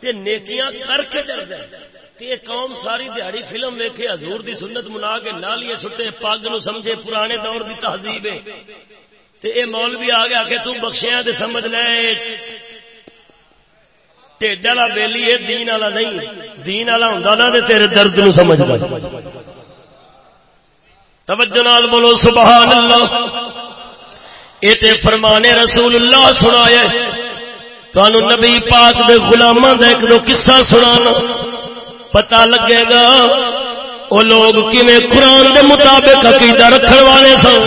تے نیکیاں کر کے ڈرد ہے۔ تے قوم ساری دیہڑی فلم ویکھے، حضور دی سنت منا کے نالیے چھٹے پگ نو سمجھے، پرانے دور دی تہذیب ہے۔ تے اے مولوی آ گیا کہ تو بخشیاں تے سمجھ لے۔ ٹھڈ والا بیلی ہے، دین والا نہیں۔ دین والا ہوں نا تے تیرے درد نو سمجھ توجہ نال بولو سبحان اللہ یہ تے فرمانے رسول اللہ سنایا تمہوں نبی پاک دے غلاماں دا ایک دو قصہ سنانا۔ پتہ لگے گا وہ لوگ کیویں قرآن دے مطابق عقیدہ رکھن والے سن؟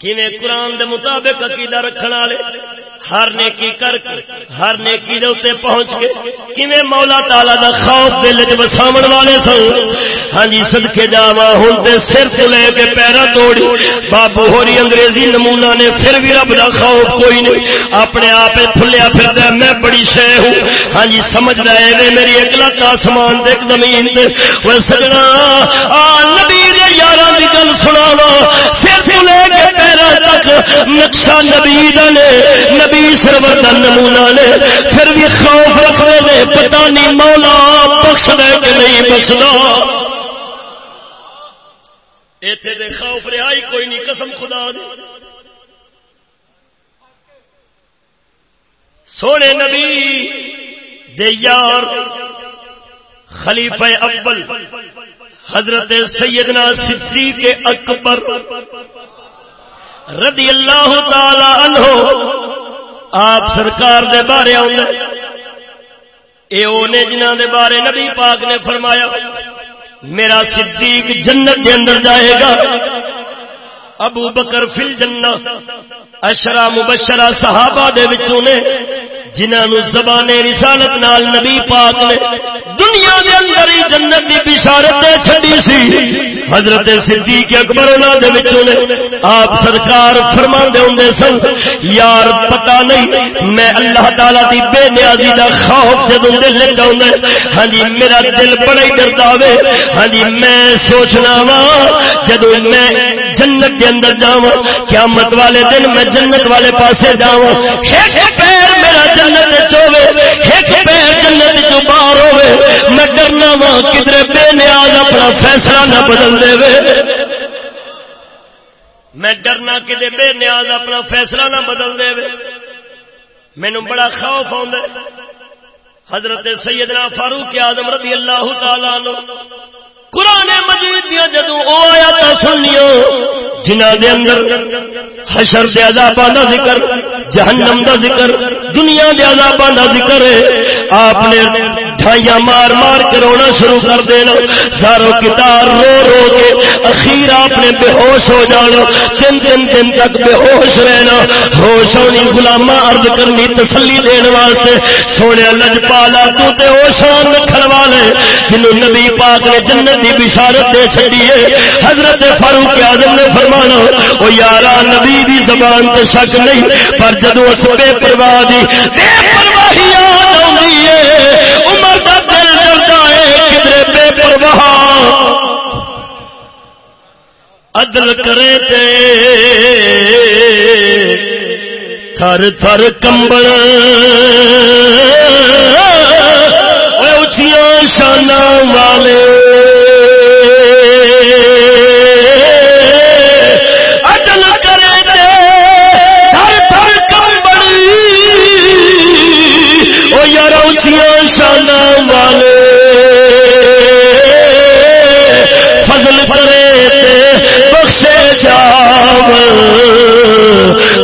کیویں قرآن دے مطابق عقیدہ رکھن والے؟ ہر نیکی کر کے، ہر نیکی دے اتنے پہنچ کے، کیویں مولا تالا دا خوف دل چ بساو والے سن؟ ہاں جی سدکے جا ہوں تے سر تو لے کے پیرا توڑی۔ بابو ہوری انگریزی نمونہ نے پھر بھی رب دا خوف کوئی نہیں۔ اپنے آپ پھلیا پھر میں بڑی شہ ہوں۔ ہاں جی سمجھ رہے وے میری ایک لک آسمان دے زمین تے۔ وہ سجنا، آ نبی دے یاراں دی گل سناوا نقشہ نبی دا نے نبی سرور کا نمونا نے پھر بھی خوف رکھنے نے پتا نہیں مولا بخش دے کہ نہیں بخشنا اتنے دے خوف رہائی کوئی نہیں، قسم خدا دی۔ سونے نبی دے یار خلیفہ اول، حضرت سیدنا صدیق اکبر۔ رضی اللہ تعالی عنہ، آپ سرکار دے بارے آنے جنہ دے بارے نبی پاک نے فرمایا، میرا صدیق جنت دے اندر جائے گا۔ ابو بکر فل جنہ اشرا مبشرہ صحابہ دے وچوں نے جنہوں زبان رسالت نال نبی پاک نے دنیا دے اندر ہی جنت کی بشارت دے چھڈی سی۔ حضرت صدیق اکبر دے وچوں نے، آپ سرکار فرما دے ہوندے سن، یار پتہ نہیں، میں اللہ تعالی دی بے نیازی دا خوف جدوں دل وچ آوندا ہاں جی میرا دل بڑا ہی ڈردا وے ہاں جی میں سوچنا وا، جدوں میں جنت کے اندر جاواں، قیامت والے دن میں جنت والے پاسے جاواں۔ ایک پیر میرا جنت وچ ہوے ایک پیر جنت چوں باہر ہوے میں ڈرنا وا کدھر بے نیاز اپنا فیصلہ نہ بدل دے وے میں ڈرنا کدے بے نیاز اپنا فیصلہ نہ بدل دے مینو بڑا خوف آ حضرت سیدنا فاروق آدم رضی اللہ تعالی قرآن مجید دیا جدو او آیا تو سنیو جنہ دے اندر حشر دے عذاباں دا ذکر، جہنم دا ذکر، دنیا دے عذاباں دا ذکر ہے، آپ نے ڈھائیاں مار مار کے رونا شروع کر دینا۔ سارو کتار رو رو کے اخیر آپ نے بے ہوش ہو جانا۔ تین تین دن تک بے ہوش رہنا۔ ہوش ہونی غلامہ عرض کرنی تسلی دین واسطے۔ سونے لج پالا تو تے ہوشان رکھن والے۔ جنہوں نبی پاک نے جنت دی بشارت دے چھڈی حضرت فاروق اعظم نے فرمانا، او یارا نبی دی زبان تے شک نہیں، پر جدو اس بے پرواہ دی بے پرواہی یاد عدل کرے تے۔ تھر تھر کمبل۔ اچیا شان والے۔ عدل کرے تے۔ تھر تھر کمبل۔ او یار اچیا شان والے۔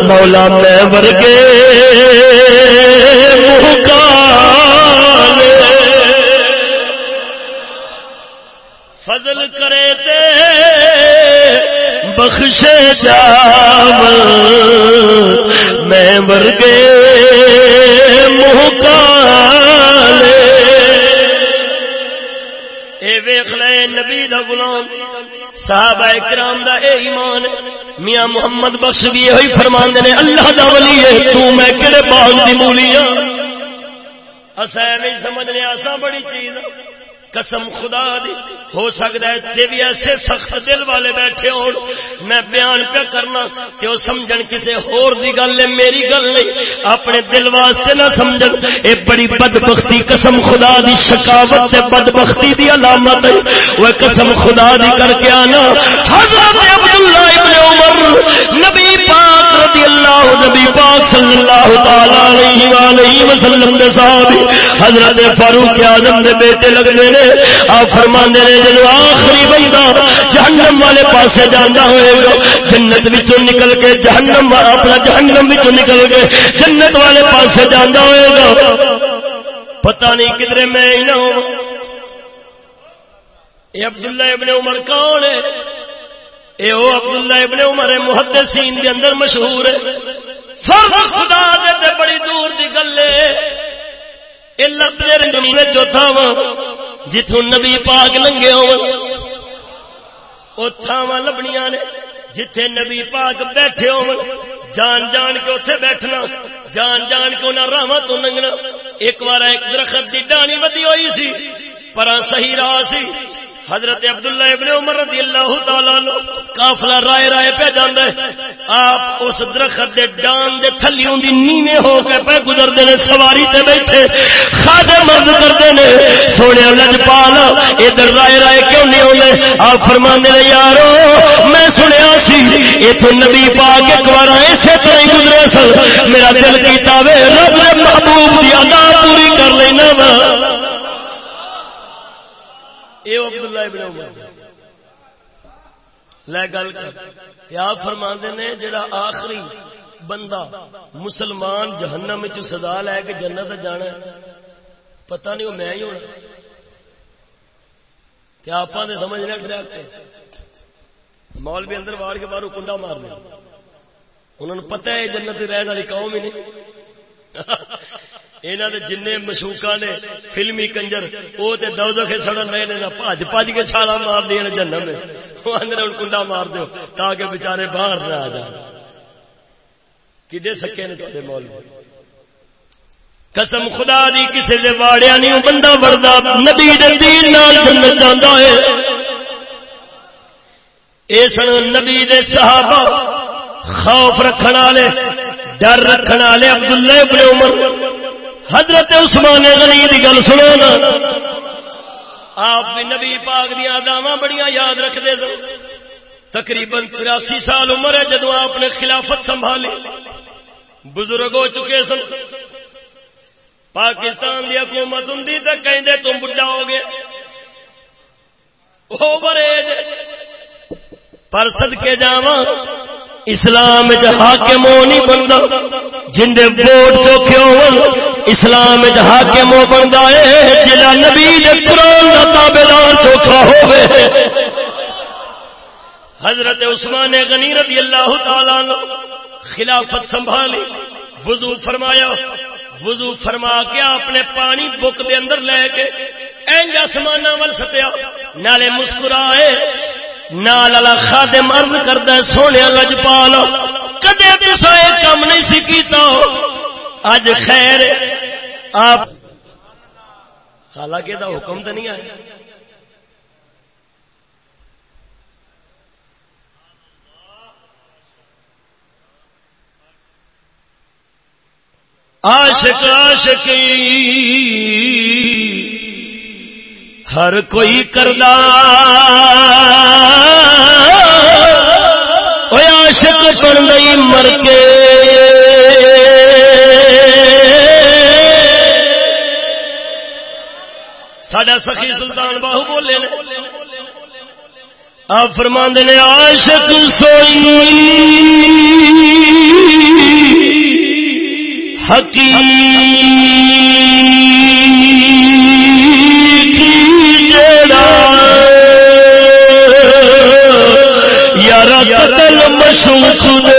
مولا میں ورگے فضل کرے تے بخشے جام۔ میں ورگے محکالے اے ویخ لے نبی دا غلام، صحابہ کرام دا اے ایمان۔ میاں محمد بخش بھی یہ فرما نے، اللہ دا ولی ہے، تو میں کہڑے باغ دی مولیاں اسا نہیں سمجھنے، اسا بڑی چیز ہاں۔ قسم خدا دی، ہو سکتا ہے تے بھی ایسے سخت دل والے بیٹھے ہو میں بیان پہ کرنا کہ وہ سمجھن کسی ہور دی گل ہے، میری گل نہیں۔ اپنے دل واسطے نہ سمجھن۔ اے بڑی بدبختی، قسم خدا دی شکاوت سے بدبختی دی علامت ہے۔ وہ قسم خدا دی کر کے آنا۔ حضرت عبداللہ ابن عمر، نبی پاک رضی اللہ، نبی پاک صلی اللہ تعالی علیہ وآلہ وسلم دے صحابی، حضرت فاروق اعظم دے بیٹے لگنے نے۔ آپ فرما نے جب آخری بندہ جہنم والے پاس جانا ہوئے گا جنت بچوں نکل کے، جہنم اپنا جہنم بچوں نکل کے جنت والے پاس جانا ہوئے گا پتہ نہیں کدھر میں ہی نہ ہوں۔ یہ عبداللہ ابن عمر کون ہے؟ یہ وہ عبداللہ ابن عمر ہے، محدثین دے اندر مشہور ہے۔ فرض خدا دے بڑی دور دی گل ہے۔ یہ لبے رنگی چوتھا وا۔ جتوں نبی پاک لنگے ہو لبنیاں نے، جتھے نبی پاک بیٹھے ہو جان جان کے اتے بیٹھنا، جان جان کے انہیں راہ تو لنگنا ایک بار ایک درخت کی ڈانی ودی ہوئی سی پر صحیح راہ سی حضرت عبداللہ ابن عمر رضی اللہ تعالی کافلا رائے رائے پہ جانا ہے۔ آپ اس درخت دے ڈان دے تھلی ہوں نیویں ہو کے پہ گزرتے ہیں، سواری تے بیٹھے۔ خادے مرد کرتے ہیں، سونے لج پال ادھر رائے رائے کیوں نہیں ہونے آپ فرما نے یارو، میں سنیا سی اتو نبی پا کے ایک بار اسی طرح ہی گزرے سن۔ میرا دل کیتا وے، رب محبوب کی ادا پوری کر لینا وا۔ فرما نے جڑا آخری بندہ مسلمان جہنم سدا لے کے جنت جانا پتہ نہیں وہ میں ہی ہونا۔ کیا آپ نے سمجھنا ڈائریکٹ مال بھی اندر واڑ کے باہر کنڈا مار دیا انہوں نے پتہ ہے جنت رہن والی قوم ہی نہیں۔ یہاں دے جن مشوقا نے فلمی کنجر وہ تو دو دکھے سڑن رہے ہیں پج پج کے چھالا مار دیا جنم وہ ہوں کنڈا مار دو تاکہ بچارے باہر نہ آ جائیں کڈے سکے نے تے مول قسم خدا دی کسی دے واڑیا نہیں بندہ مردا نبی دین نال جنت جاندا ہے۔ اے سن نبی دے صحابہ، خوف رکھن والے، ڈر رکھن والے عبداللہ ابن عمر۔ حضرت عثمان غنی دی گل سنو نا. آپ بھی نبی پاک دیا داوا بڑی یاد رکھتے سن. تقریباً تراسی سال عمر ہے جدو آپ نے خلافت سنبھالی. بزرگ ہو چکے سن. پاکستان کی حکومت ہوں تو کہیں تم بڑھا ہو گئے. اوور ایج پر سد کے جاوا اسلام حاکم نہیں بنتا جن دے ووٹ چوکھے ہو اسلام حاکم وہ بنتا ہے جلا نبی قرآن کا تابے دار چوکھا ہوئے حضرت عثمان غنی رضی اللہ تعالی خلافت سنبھالی، وضو فرمایا۔ وضو فرما کے اپنے پانی بک دے اندر لے کے، اینج آسمان ول سٹیا نالے مسکرائے۔ نال اللہ خادم عرض کردا سونے لجپال کدے تسا یہ کم نہیں سی کیتا۔ اج خیر، آپ حالانکہ حکم تو نہیں آیا۔ عاشق، عاشقی۔ ہر کوئی کردہ عاشق بن گئی مر کے سڈا سخی سلطان باہو بولے نے۔ آپ فرماند نے عاشق سوئی۔ حقی قتل مشوق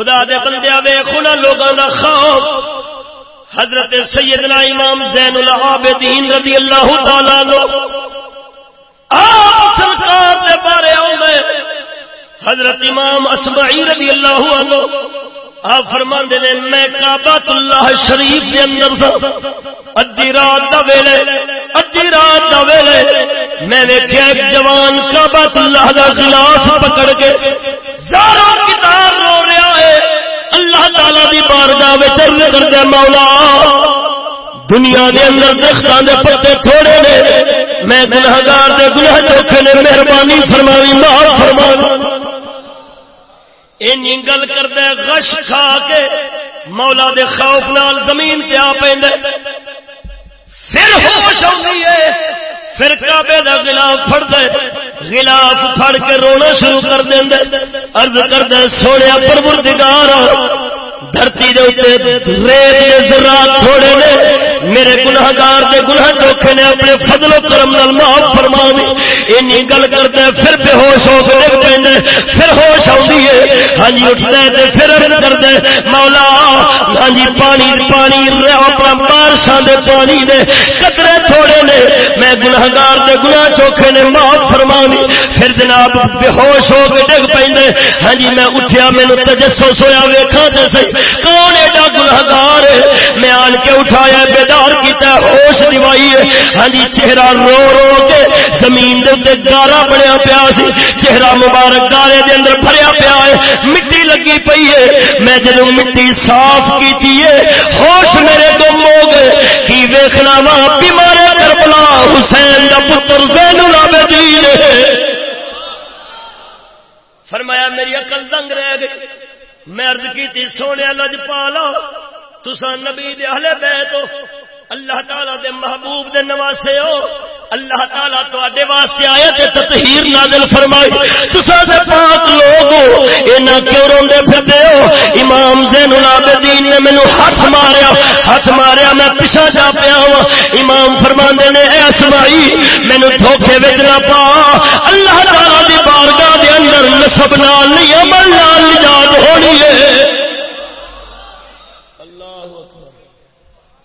خدا دے بندیا ویخونا لوگوں کا خوف۔ حضرت سیدنا امام زین العابدین رضی اللہ تعالی لو آپ سرکار دے بارے آؤں حضرت امام اسمعی رضی اللہ عنہ۔ آپ فرما نے، میں کعبۃ اللہ شریف کے اندر تھا ادی رات دا ویلے ادی رات دا ویلے۔ میں دیکھا ایک جوان کعبۃ اللہ دا خلاف پکڑ کے زارا کتاب رو تعالی دی بارگاہ وچ عرض کردا مولا دنیا دے اندر درختاں دے پتے تھوڑے نے۔ میں گنہگار دے گناہ چوکھے نے۔ مہربانی فرماوی، معاف فرماوی این گل کردا ہے، غش کھا کے مولا دے خوف نال زمین تے آ پیندے پھر ہوش آندی ہے، پھر کعبے دا غلاف پھڑ دے غلاف پھڑ کے رونا شروع کر دیں ارد کر دے سونے پروردگار دھرتی دے ریت کے ذرات تھوڑے نے میرے گناہگار دے گناہ چوکھے نے اپنے فضل و کرم نال معاف فرما دی اینی گل کرتا ہے، پھر بے ہوش ہو کے ڈگ پہ پھر ہوش آئی ہے۔ ہاں جی اٹھتا ہے تے پھر ارد کرتا ہے مولا ہاں جی پانی پانی اپنا بارشاں دے پانی دے قطرے تھوڑے نے۔ میں گناہگار دے گناہ چوکھے نے معاف فرما دی پھر جناب بے ہوش ہو کے ڈگ پہ ہاں جی میں اٹھیا مینو تجسس ہویا ویکھا تے سی کون ایڈا گناہگار ہے؟ میں آن کے اٹھایا بے بیدار کیتا ہوش دوائی ہے۔ ہاں جی چہرہ رو رو کے زمین دے تے گارا بنیا پیا سی۔ چہرہ مبارک گارے دے اندر بھریا پیا ہے۔ مٹی لگی پئی ہے۔ میں جدوں مٹی صاف کیتی ہے، ہوش میرے گم ہو گئے۔ کی ویکھنا وا، بیمار کربلا حسین دا پتر زین العابدین۔ فرمایا، میری عقل دنگ رہ گئی۔ میں ارد کی سونے لج پا لو تسا نبی دے اہل بیت اللہ تعالی دے محبوب دے نواسے ہو۔ اللہ تعالیٰ تے واسطے آیا تے تطہیر نازل فرمائی۔ تسا دے پاک لوگ اینا کیوں روندے پھرتے ہو؟ امام زین العابدین نے مینوں ہاتھ ماریا۔ ہاتھ ماریا میں پیچھے جا پیا ہوں امام فرماندے نے، اے اسمائی مینوں دھوکے وچ نہ پا۔ اللہ تعالی دی بارگاہ دے اندر نسب نال نہیں، عمل نال نجات ہونی ہے۔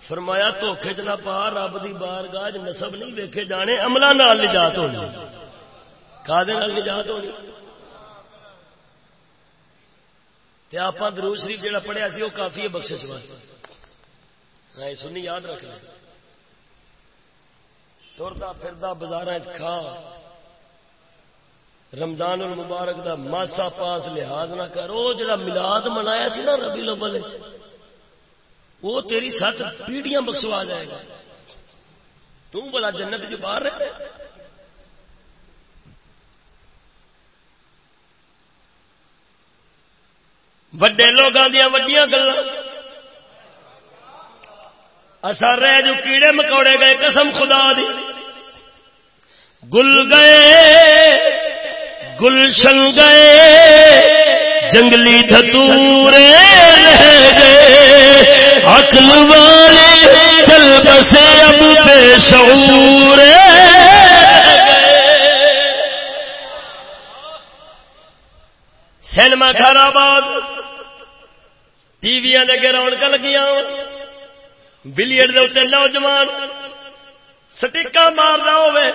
فرمایا دھوکھے چ نہ پا، رب کی بار گاہ نسب نہیں ویکے جانے، عملہ نال نجات ہونی۔ کا نجات ہونی؟ آپ درو شریف جہاں پڑھیا سی وہ کافی ہے بخش واسطے۔ سنی یاد رکھ لیں۔ ترتا پھرتا بازار کھا۔ رمضان المبارک دا ماسا پاس لحاظ نہ کرو جڑا ملاد منایا سی نا ربی لبل وہ تیری سات پیڑیاں بخشوا جائے گا۔ تم بلا جنت جو باہر رہے وڈے لوگوں دیا وڈیاں گلا اثر رہ جو کیڑے مکوڑے گئے، قسم خدا دی۔ گل گئے، گلشن گئے، جنگلی دھتورے۔ عقل والے چل بسے اب بے شعور سینما گھر آباد۔ ٹی وی لگے رونق لگیا بلیئر نوجوان۔ سٹیکا مارنا ہوے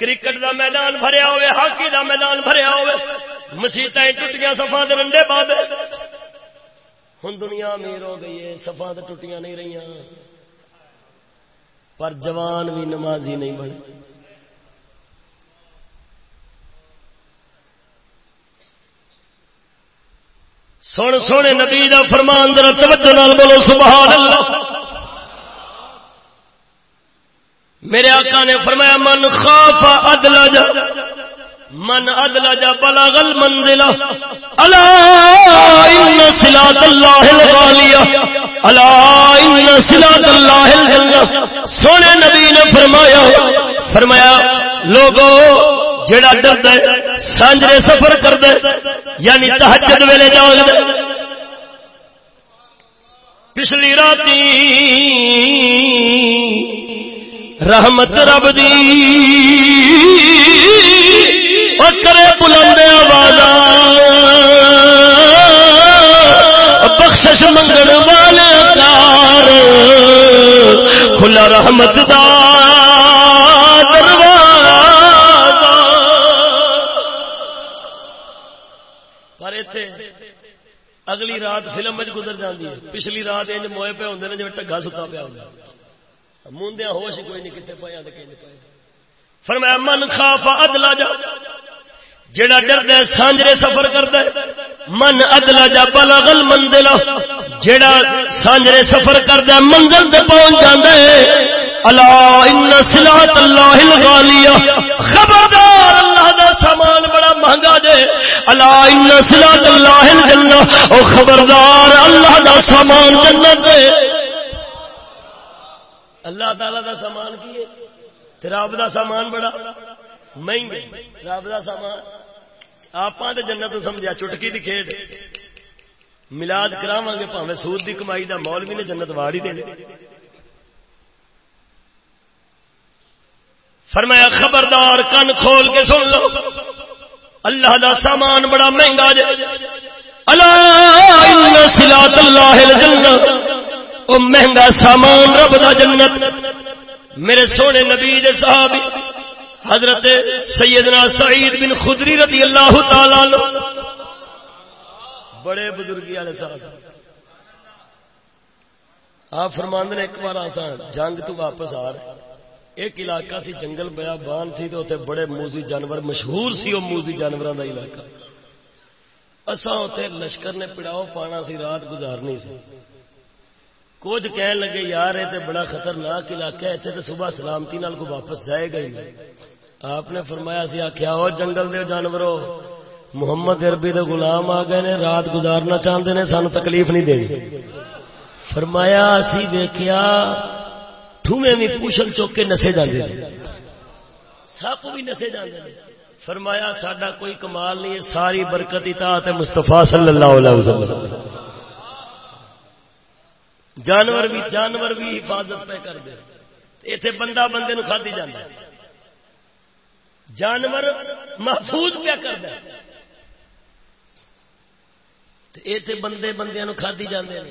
کرکٹ دا میدان بھریا ہوے ہاکی دا میدان بھریا ہوے مسیطیں ٹوٹیاں سفا رنڈے بابے۔ ہوں دنیا امیر ہو گئی ہے سفا تو ٹوٹیاں نہیں رہی پر جوان بھی نمازی نہیں بنے۔ سن سونے نبی دا فرمان در توجہ نال بولو سبحان اللہ میرے آقا نے فرمایا، من خاف ادلج من ادلج بلغ المنزل. الا ان صلات الله الغاليه الا ان صلات الله الجنه سونے نبی نے فرمایا فرمایا لوگوں جڑا ڈرد ہے، سانجرے سفر کر دے یعنی تحجد ویلے جاگ دے پچھلی رات رحمت رب دی۔ کرے بلند آواز بخشش منگڑ والے کار کھلا رحمت دا اگلی رات فلم گزر جاتی ہے پچھلی رات انج موئے پہ ہوں جی ٹگا ستا پیا ہوں موندیا ہوش کوئی نہیں کتنے پایا فرمایا من خاف ادلا جا جڑا ڈرد سانجرے سفر کرتا ہے۔ من ادلا جا بلغل منزل جڑا سانجرے سفر کرتا ہے، منزل تے پہنچ جاتا ہے۔ اللہ ان سلات اللہ الغالیہ۔ خبردار، اللہ دا سامان بڑا مہنگا دے۔ اللہ ان سلات اللہ الجنہ۔ او خبردار، اللہ دا سامان جنت دے۔ اللہ تعالی دا سامان کی ہے رب دا سامان بڑا۔ مہنگے۔ رب دا سامان آپ تو جنت سمجھا چٹکی دی کھیڈ۔ ملاد کراواں گے پاوے سود دی کمائی دا، مولوی نے جنت واڑی دے۔ فرمایا، خبردار، کن کھول کے سن لو۔ اللہ دا سامان بڑا مہنگا جائے اللہ سلات اللہ او مہنگا سامان رب دا جنت۔ میرے سونے نبی دے صاحب حضرت سیدنا سعید بن خدری رضی اللہ تعالی بڑے بزرگی والے صاحب۔ آپ فرماند نے ایک بار آسان، جنگ تو واپس آ رہے۔ ایک علاقہ سی جنگل بیا بان سی تو اتنے بڑے موزی جانور، مشہور سی وہ موزی جانوروں کا علاقہ۔ اصا اتنے لشکر نے پڑاؤ پانا سی، رات گزارنی سی۔ کچھ کہن لگے، یار، یہ بڑا خطرناک علاقہ ہے اتنے تو صبح سلامتی نال کو واپس جائے گا ہی آپ نے فرمایا سی آخیا وہ جنگل دے جانوروں محمد اربی دے غلام آ گئے نے، رات گزارنا چاہتے نے، سانو تکلیف نہیں دینی۔ فرمایا، اسی دیکھیا ٹھوئے بھی پوشل چوک کے نسے جاندے سپ بھی نسے جاندے فرمایا، ساڈا کوئی کمال نہیں ہے ساری برکت اطاعت مصطفیٰ صلی اللہ علیہ وسلم۔ جانور بھی جانور بھی حفاظت پہ کر دے۔ ایتھے بندہ بندے نو کھادی جاندا جانور محفوظ پہ کر دے ایتھے بندے بندے نو کھادی جاندے نے۔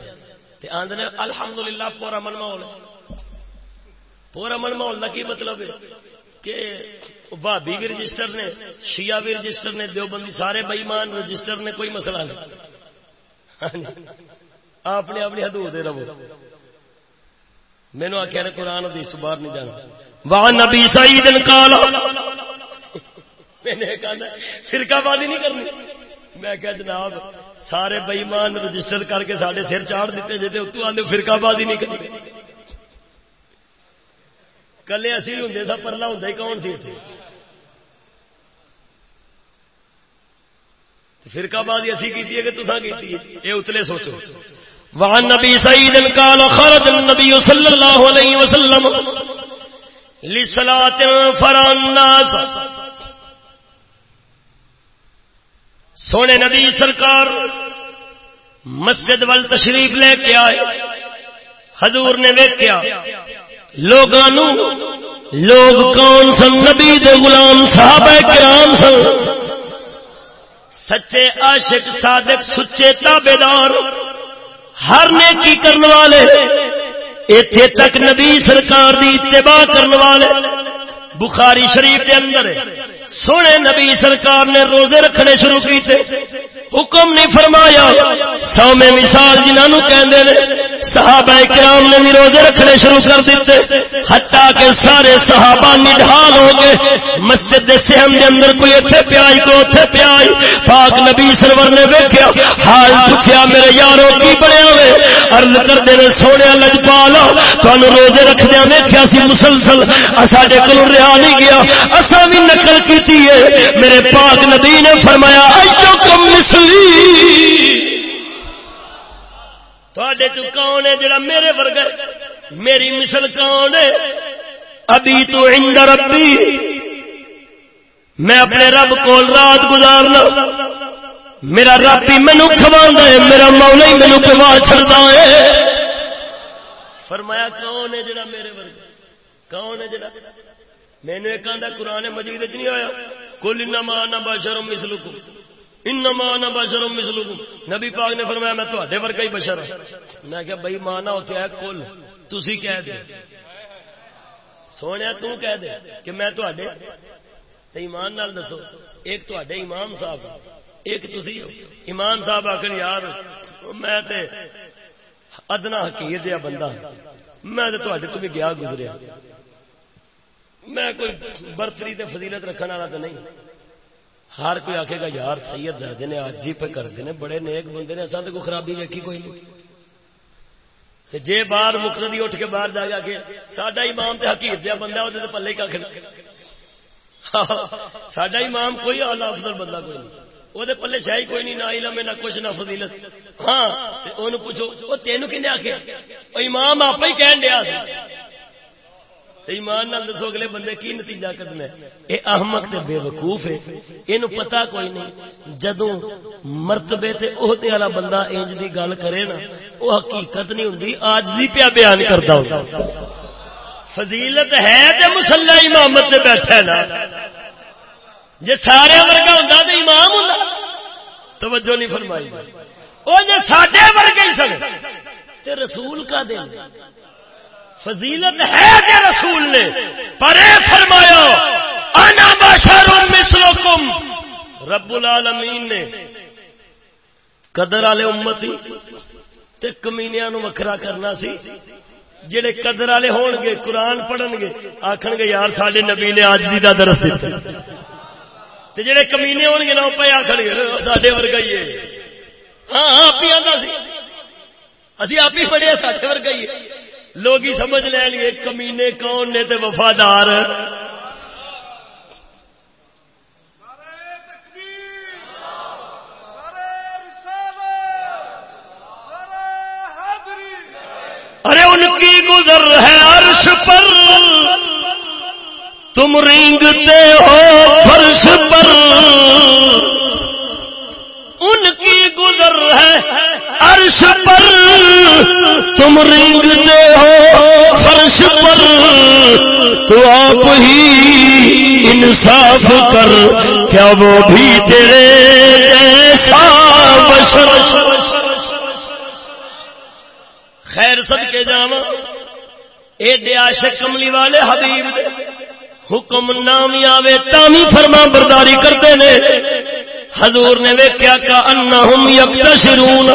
تے آندے الحمدللہ پورا من ماحول پورا من ماحول کا کی مطلب ہے؟ کہ بھابی بھی رجسٹر نے، شیعہ بھی رجسٹر نے، دیوبندی سارے بئیمان رجسٹر نے، کوئی مسئلہ نہیں۔ ہاں جی۔ آپ نے اپنی حدود رہو۔ مینو آخیا نے قرآن حدیث باہر نہیں جانا۔ واہ نبی سعید کالا میں نے کہا فرقہ بازی نہیں کرنی۔ میں کہا جناب، سارے بئیمان رجسٹر کر کے سارے سر چاڑ دیتے جی تو آدھے فرقہ بازی نہیں کرنی۔ کلے اسی ہوں سا، پرلا ہوں کون سی اتنے فرقہ بازی اسی کی کہ تسا کی یہ اتلے سوچو۔ وعن نبی سعید قال خرج النبی صلی اللہ علیہ وسلم لصلاة فران الناس۔ سونے نبی سرکار مسجد وال تشریف لے کے آئے، حضور نے ویکیا لوگوں لوگ کون سن؟ نبی دے غلام صحابہ کرام سن۔ سچے عاشق، صادق، سچے تابے دار ہر نیکی کرنے والے، ایتھے تک نبی سرکار دی اتباع کرنے والے، بخاری شریف کے اندر سونے نبی سرکار نے روزے رکھنے شروع کیتے۔ حکم نہیں فرمایا۔ سو میں مثال جنہوں کہ صحابہ کرام نے بھی روزے رکھنے شروع کر دیتے۔ ہٹا کے سارے صحابہ نڈھال ہو گئے۔ مسجد سہم کے اندر کوئی اتنے پیائی کو اتنے پیائی۔ پاک نبی سرور نے ویکیا حال پوچھا میرے یاروں کی بڑے ہوئے۔ ارد کرتے ہیں سونے لج پا لو تمہیں روزے رکھدیا ویکیا سی مسلسل۔ ساڈے کو رہا نہیں گیا۔ اصا بھی نقل کی میرے پاک نبی نے فرمایا کم مسلی تھوڑے تو کون ہے جڑا میرے ورگا میری مثل کون ہے؟ ابھی تو عند ربی۔ میں اپنے رب کو رات گزارنا۔ میرا رب ہی مینو کھوا ہے، میرا مولا ہی مینو پوا چڑتا ہے۔ فرمایا، کون ہے جڑا میرے ورگا؟ کون ہے جڑا مینو ایک آدھا قرآن مجید چ نہیں آیا؟ کل نہ باشر مسلکم انما انا بشر مثلکم۔ نبی پاک نے فرمایا، میں تواڈے ورگا ہی بشر ہوں میں کہ بھائی، مانا ہوتے ہے کل تسی کہہ دے۔ سونے، تو کہہ دے کہ میں تواڈے تے ایمان نال دسو۔ ایک تواڈے امام صاحب ہاں۔ ایک تسی امام صاحب آخر یار، میں تے ادنا حقیر جہا بندہ ہاں۔ میں تے تواڈے تو بھی گیا گزریا۔ میں کوئی برتری تے فضیلت رکھنے والا تو نہیں۔ ہر کوئی آخے گا، یار سید دردے نے، آج ہی پہ کرتے ہیں بڑے نیک بندے نے اصل تو کوئی خرابی ویکھی کوئی نہیں۔ جے باہر مقتدی اٹھ کے باہر جا کے ساڈا امام تے حقیقت دیا بندہ وہ پلے کھ (laughs) ساڈا امام کوئی آلہ افضل بندہ کوئی نہیں۔ وہ پلے شاہی کوئی نہیں، نہ علم، نہ کچھ، نہ فضیلت۔ ہاں پوچھو وہ تینوں کھنے آخیا امام آپ ہی کہن دیا ایمان نال دسو اگلے بندے کی نتیجہ کدنا یہ احمد تے بے وقوف ہے۔ یہ پتا کوئی نہیں جدو مرتبے تے عہدے والا بندہ انج دی گل کرے نا وہ حقیقت نہیں ہوں آج بھی پیا بیان کرتا ہوں فضیلت ہے تے مسلح امامت تے بیٹھا نا۔ جی سارے ورگا ہوں تو امام ہوں توجہ نہیں فرمائی۔ وہ جی سڈے ورگے ہی سن۔ رسول کا دن۔ فضیلت ہے کہ رسول نے پر فرمایا، انا بشر مثلکم. رب العالمین نے قدر والے امتی تے کمینیاں نو وکھرا کرنا سی، جڑے قدر والے ہون گے، قرآن پڑھن گے، آکھن گے، یار ساڈے نبی نے آج دی دا درس دتا تے جڑے کمینے ہون گے نا پے آکھن گے ساڈے ورگا ہی ہے. ہاں،, ہاں آپ ہی آندا سی۔ اسی آپ ہی پڑھیا ساڈے ورگا ہی ہے۔ لوگ ہی سمجھ لے لیے کمینے کون نے تے وفادار؟ ارے ان کی گزر ہے عرش پر۔ تم رینگتے ہو فرش پر۔ ان کی گزر ہے، عرش پر تم رینگتے ہو، فرش پر تو آپ ہی انصاف کر، کیا وہ بھی تیرے جیسا بشر؟ خیر سب کے جانا اے دیا کملی والے حبیب حکم نامی آوے تامی فرما برداری کرتے نے۔ حضور نے ویکیا کا انہم یکتشرون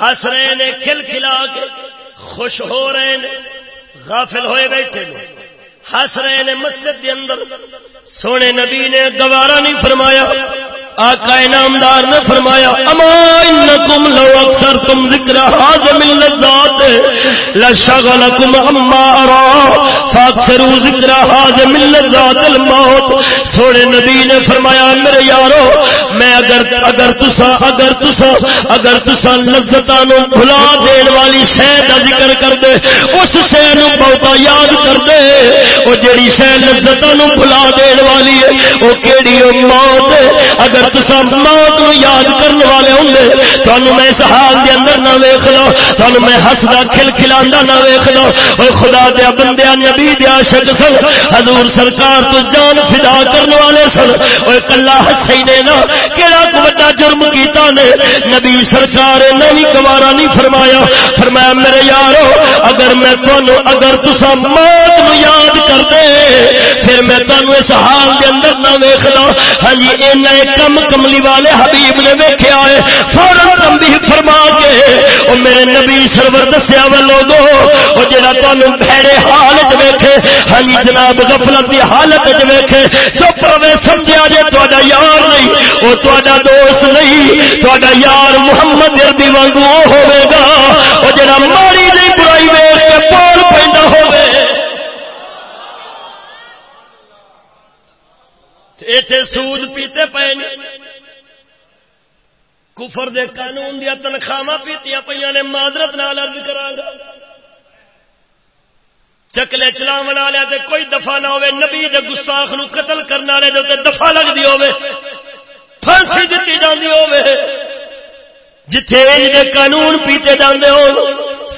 ہس رہے نے کھل کھلا کے، خوش ہو رہے نے، غافل ہوئے بیٹھے نے۔ ہس رہے نے مسجد کے اندر۔ سونے نبی نے گوارا نہیں فرمایا۔ آقا انعامدار نے فرمایا، اما انکم لو اکثر تم ذکر حاضم اللذات لشغلکم اما ارا، فاکثروا ذکر حاضم اللذات الموت۔ سوڑے نبی نے فرمایا، میرے یارو، میں اگر اگر تسا اگر تسا اگر تسا لذتانو بھلا دین والی شہ کا ذکر کر دے اس شہ نو بہتا یاد کر دے وہ جڑی شہ لذتانو بھلا دین والی ہے وہ کیڑی موت اگر اگر تصا موت نو یاد کرنے والے ہوں تمہیں میں اس حال دے اندر نہ ویخ لو۔ تمہیں میں ہسدا کھل کھلا نہ ویخ لو۔ اور خدا دیا بندیا نبی نبی دیا شک سن۔ حضور سرکار تو جان فدا کرنے والے سن۔ اور کلا ہسے نے نا کہڑا کو بڑا جرم کیتا نے۔ نبی سرکار نے بھی گوارا نہیں فرمایا۔ فرمایا، میرے یارو، اگر میں تھانوں، اگر تسا موت نو یاد کر دے، پھر میں تانوں اس حال دے اندر نہ ویکھدا ہاں جی اینا کم کملی والے حبیب نے ویکھیا ہے فورن تنبیہ فرما کے او میرے نبی سرور دسیا وا لوگو، او جڑا تانوں بھڑے حالت ویکھے ہاں جناب غفلت دی حالت وچ ویکھے، چپ رہے سمجھیا جے تہاڈا یار نہیں، او تہاڈا دوست نہیں، تہاڈا یار محمد عربی وانگو ہوے گا، او جڑا ماری دی برائی ایتھے سود پیتے پے نے۔ کفر دے قانون دیا تنخواہ پیتیاں پہ نے، معذرت نال ارد کرا چکلے چلا منا لیا تے کوئی دفاع نہ ہوئے، نبی دے گستاخ نو قتل کرنے والے دے دفاع لگتی ہوے پھانسی دیتی جاندی ہوے جتھے دے قانون پیتے جاندے ہو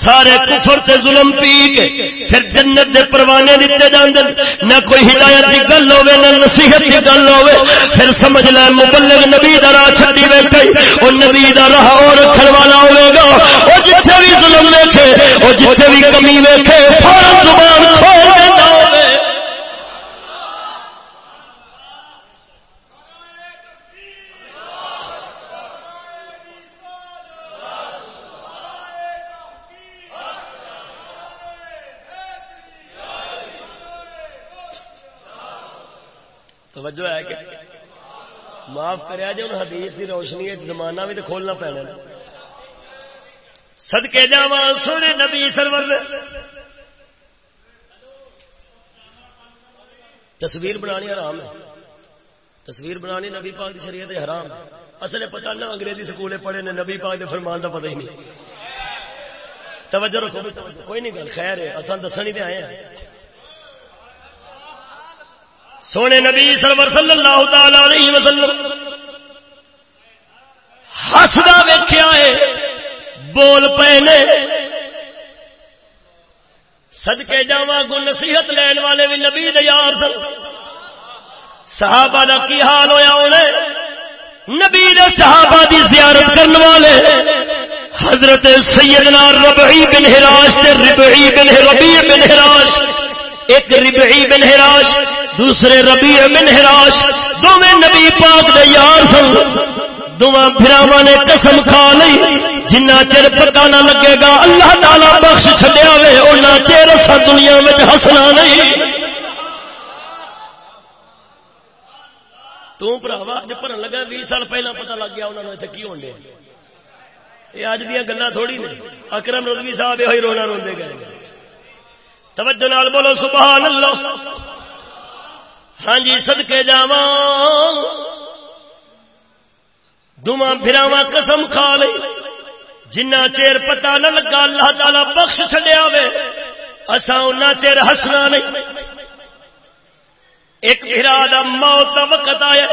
سارے کفر تے ظلم پی کے پھر جنت دے پروانے دیتے جاندے نہ کوئی ہدایت دی گل ہوے نہ نصیحت دی گل ہوے پھر سمجھ لے، مبلغ نبی دا راہ چھڈی بیٹھے او نبی دا راہ اور رکھن والا ہوے گا۔ او جتھے بھی ظلم ویکھے، او جتھے بھی کمی ویکھے فورن زبان کھول دیندا ہوے توجہ ہے کہ معاف کریا جی ہوں حدیث کی روشنی زمانہ بھی تو کھولنا پینا سدکے جا سونے نبی سرور تصویر بنانی حرام ہے۔ تصویر بنانی نبی پاک کی شریعت حرام اصل پتہ نہ، انگریزی سکولے پڑھے نے نبی پاک کے فرمان کا پتہ ہی نہیں۔ توجہ رکھو کوئی نہیں گل، خیر ہے اصل دسنی تو آئے ہیں۔ سونے نبی سرور صلی اللہ تعالی علیہ وسلم ہسدا ویخیا ہے، بول پے نے۔ سدکے جا گو نصیحت لین والے بھی نبی دیار سن۔ صحابہ کا کی حال ہوا انہیں نبی دے صحابہ دی زیارت کرنے والے حضرت سیدنا ربعی بن ہراش، ربعی بن ربیع بن ہراش، ایک ربعی بن ہراش۔ دوسرے ربیع بن ہراش دونوں نبی پاک دے یار سن۔ دونوں بھراواں نے قسم کھا لی۔ جنہ چر پتہ نہ لگے گا، اللہ تعالی بخش چھڈیا وے، اوناں چر اسا دنیا وچ ہسنا نہیں۔ تو بھراوا اج بھرن لگا 20 سال پہلا پتہ لگ گیا انہاں نوں ایتھے کی ہون دے۔ یہ اج دیاں گلاں تھوڑی نے۔ اکرم رضوی صاحب یہ رونا روندے گئے۔ توجہ نال بولو، سبحان اللہ۔ ہاں جی سدکے جا دما پھراوا قسم کھا لی جنہ چیر پتا نہ لگا، اللہ تعالی بخش چڈیا وے۔ اصا ان چیر ہسنا نہیں۔ ایک پھرا دا موت دا وقت آیا۔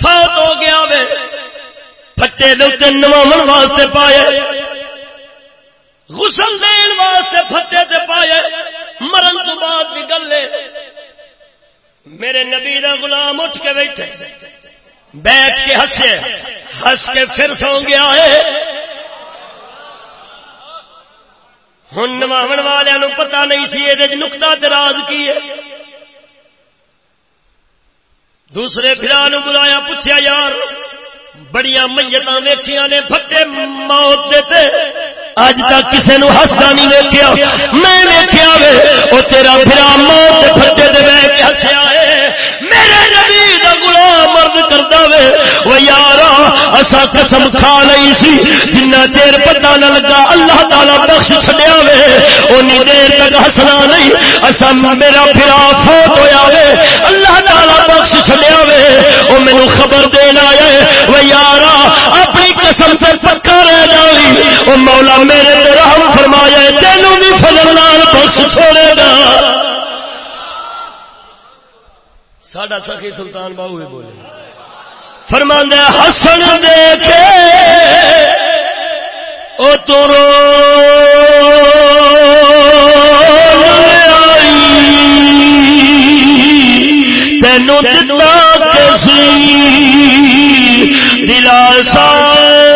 فوت ہو گیا وے۔ پٹے دے نوا واسطے پائے غسل دین واسطے پھٹے تے پائے مرن تو بعد بھی گلے میرے نبی دا غلام اٹھ کے بیٹھے، بیٹھ کے ہسے ہس کے پھر سو گیا ہے۔ ہوں نواون والوں پتا نہیں سی یہ نکتا دراز کی ہے۔ دوسرے پھرا بلایا پوچھا یار، بڑیاں میت ویخیا نے، پھٹے موت دیتے۔ اج تک کسی نو ہستا نہیں ویکیا میں ویکیا وے وہ تیرا پھرا موت پھٹے دے بہ کے ہسیا میرے نبی دا غلام مرد کردا وے۔ او یارا، اسا قسم کھا لئی سی، جنہ چیر پتہ نہ لگا، اللہ تعالی بخش چھڈیا وے۔ اونی دیر تک ہسنا نہیں۔ اسا میرا پھرا فوت ہویا وے۔ اللہ تعالی بخش چھڈیا وے۔ او مینوں خبر دین آیا او یارا اپنی قسم سے پکا رہ جائی وہ مولا میرے رحم فرمایا تینوں بھی فضل لال بخش چھوڑے گا۔ ساڈا سخی سلطان بابو بھی بولے۔ فرماندے ہسن دے کے او تو رو۔ تینوں دتا کسی۔ دلاسا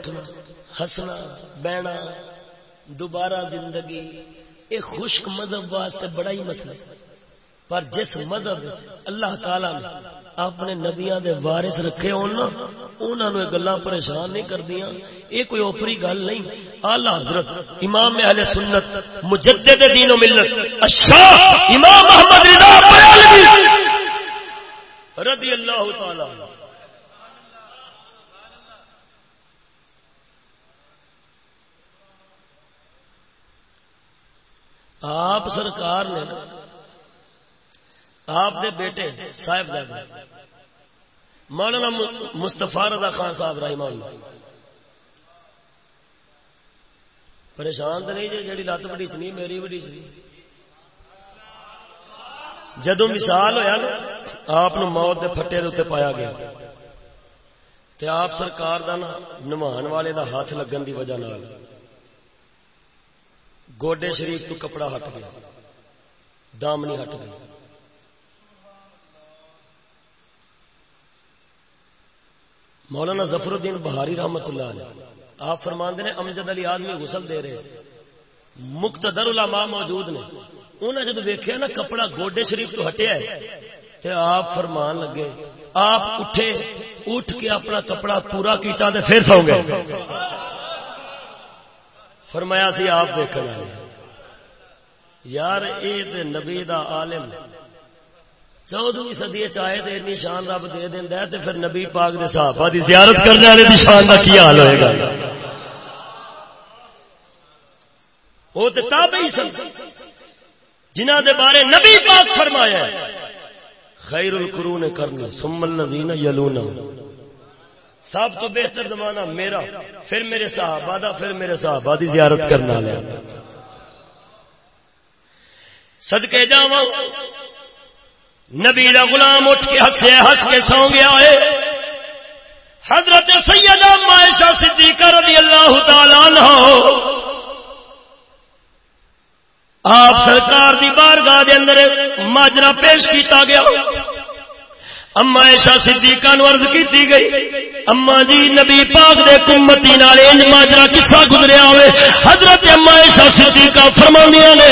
اٹھنا ہسنا بہنا دوبارہ زندگی، یہ خشک مذہب واسطے بڑا ہی مسئلہ پر جس مذہب اللہ تعالی نے اپنے نبیا دے وارث رکھے انہوں نے گلا پریشان نہیں کردیا یہ کوئی اوپری گل نہیں۔ آلہ حضرت امام اہل سنت، مجدد دین و ملت اشاہ امام محمد رضا رضی اللہ تعالی آپ سرکار نے آپ دے بیٹے صاحب مولانا مستفا رضا خان صاحب رحمہ اللہ۔ پریشان تو نہیں جی جی لت بڑی چنی، میری بڑی چنی۔ جدو مثال ہوا نا، آپ موت کے پٹے اتنے پایا گیا۔ تے آپ سرکار کا نا نمان والے دا ہاتھ لگن دی وجہ نال۔ گوڈے شریف تو کپڑا ہٹ گیا۔ دامنی ہٹ گئی مولانا ظفر الدین بہاری رحمت اللہ علیہ، آپ فرماندے نے امجد علی آدمی غسل دے رہے مقتدر علماء موجود نے۔ انہیں جب ویکیا نا کپڑا گوڈے شریف تو ہٹیا ہے آپ فرمان لگے، آپ اٹھے، اٹھ کے اپنا کپڑا پورا کیتا تے پھر سو گئے۔ فرمایا سی آپ دیکھنا یار یہ نبی دا عالم۔ چودویں سدی چاہے تو اتنی شان رب دے دینا تو پھر نبی پاک دے صحابہ دی زیارت کرنے والے دی شان کا کی حال ہوئے گا؟ وہ تو تابعی سن۔ جنہ دے بارے نبی پاک فرمایا خیر القرون کرنے سم الذین یلونا سب تو بہتر زمانہ میرا، پھر میرے صحابہ دا، پھر میرے صحابہ دی زیارت کرنا لیا صدقے جاواں، نبی دا غلام اٹھ کے ہسے ہس کے سو گیا ہے۔ حضرت سیدہ معائشہ صدیقہ رضی اللہ تعالی عنہ، آپ سرکار دی بارگاہ دے اندر ماجرا پیش کیتا گیا۔ اما ایشا صدیقہ نو عرض کیتی گئی، اما جی نبی پاک دے کمتی نالے انج ماجرا کسا گزریا ہوئے، حضرت اما ایشا صدیقہ فرمانیاں نے،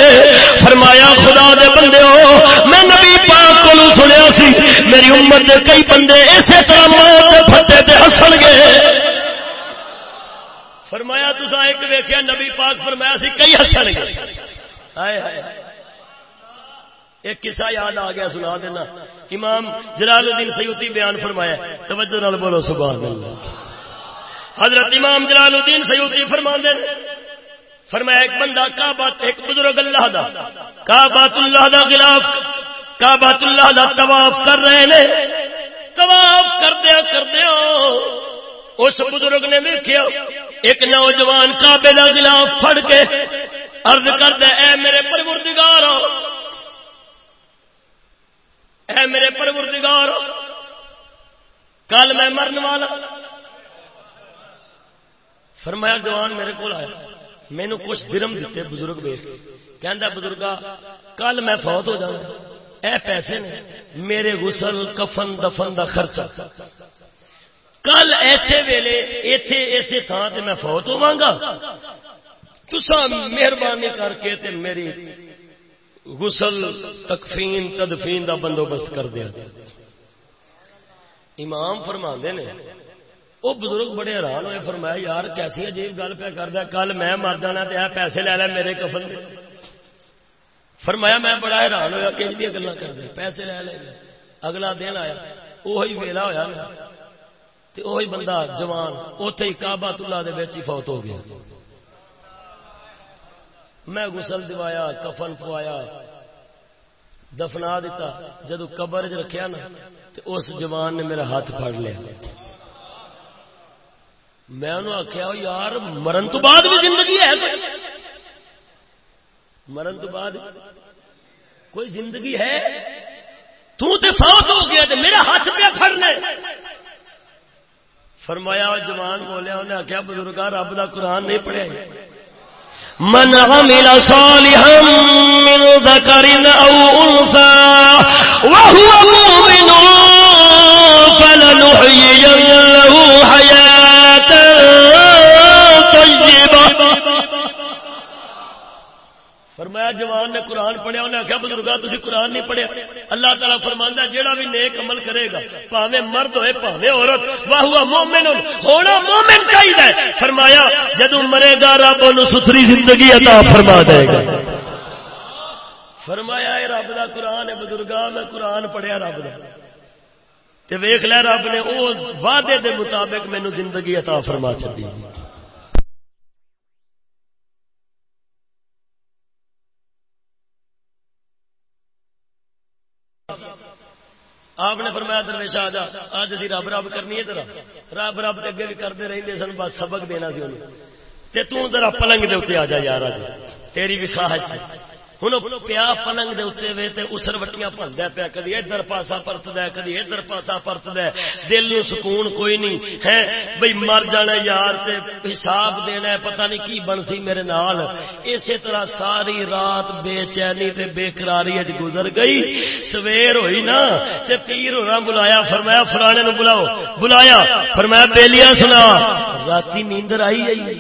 فرمایا خدا دے بندے ہو میں نبی پاک کو سنیا سی، میری امت دے کئی بندے ایسے طرح موت دے پھٹے تے ہسن گے۔ فرمایا تسا ایک ویکھیا نبی پاک فرمایا سی، کئی ہسن گے۔ ہائے ہائے۔ ایک قصہ یاد آ گیا، سنا دینا۔ امام جلال الدین سیوتی بیان فرمایا توجہ نال بولو، سبحان اللہ۔ حضرت امام جلال الدین سیوتی فرما دے فرمایا، ایک بندہ کعبہ، ایک بزرگ اللہ دا کعبۃ اللہ دا غلاف کعبۃ اللہ دا طواف کر رہے نے۔ طواف کردیا کردیا اس بزرگ نے ویکھیا، ایک نوجوان کعبے دا غلاف پھڑ کے عرض کردا اے میرے پروردگار اے میرے پروردگار، کل میں مرن والا۔ فرمایا، جوان میرے کو آیا۔ مینو کچھ درم دیتے بزرگ ویخ کہ بزرگا، کل میں فوت ہو جاؤں اے پیسے نے، میرے غسل، کفن، دفن دا خرچہ۔ کل ایسے ویلے، ایتھے ایسے تھان تے میں فوت ہوا گا۔ تسا مہربانی کر کے تے میری غسل، تکفین، تدفین دا بندوبست کر دیا۔ امام فرما نے وہ بزرگ بڑے حیران ہوئے، فرمایا، یار، کیسی عجیب گل پہ کر دیا کل میں مر جانا تو پیسے لے لے میرے کفن دے۔ فرمایا، میں بڑا حیران ہوا کہ دیا گلا کر دیا پیسے لے لے اگلا دن آیا وہی ویلا ہوا وہی بندہ جوان اتے ہی کابا تلا دے فوت ہو گیا۔ میں گسل دوایا، کفن پوایا، دفنا دیتا، جدو قبر چ رکھیا نا تو اس جوان نے میرا ہاتھ پھڑ لیا۔ میں انہوں آخیا یار، مرن تو بعد بھی زندگی ہے مرن تو بعد کوئی زندگی ہے؟ تو تے فوت ہو گیا تے میرا ہاتھ پہ پھڑنے فرمایا، جوان بولیا انہیں آخیا بزرگا رب کا قرآن نہیں پڑھیا۔ من عمل صالحا من ذكر أو أنثى وهو مؤمن فلنحيينه. فرمایا جوان نے قرآن پڑھیا انہیں آخیا بزرگا تھی قرآن نہیں پڑھیا۔ اللہ تعالیٰ فرماندہ جیڑا بھی نیک عمل کرے گا پاوے مرد ہوئے پاوے عورت، واہ ہوا مومن ہونا مومن چاہیے فرمایا جدو مرے گا، رب ان ستھری زندگی عطا فرما دے گا۔ فرمایا، اے رب دا قرآن ہے بزرگا میں قرآن پڑھیا رب دا۔ تے ویخ لے رب نے اس وعدے دے مطابق مینو زندگی عطا فرما چکی آپ نے فرمایا درویش آ جا اج اسی رب رب کرنی ہے تیرا۔ رب رب اگے بھی کرتے رہتے سن، بس سبق دینا سی انہوں تے تو ذرا پلنگ دے اتنے آ جا یار آج۔ تیری بھی خواہش ہے۔ ہوں پیا پلنگ دے اتنے وے تے اسر وٹیاں پلدا پیا، کدی ادھر پاسا پرتد کدی ادھر پاسا پرتد دل نو سکون کوئی نہیں، ہے؟ بھئی مر جانا یار تے حساب دینا ہے، پتہ نہیں کی بن سی میرے نال۔ اسی طرح ساری رات بے چینی تے بے قراری اج گزر گئی۔ سویر ہوئی نا تے پیر ہونا بلایا، فرمایا فلانے نو بلاؤ۔ بلایا، فرمایا بیلیاں سنا۔ راتی نیندر آئی آئی۔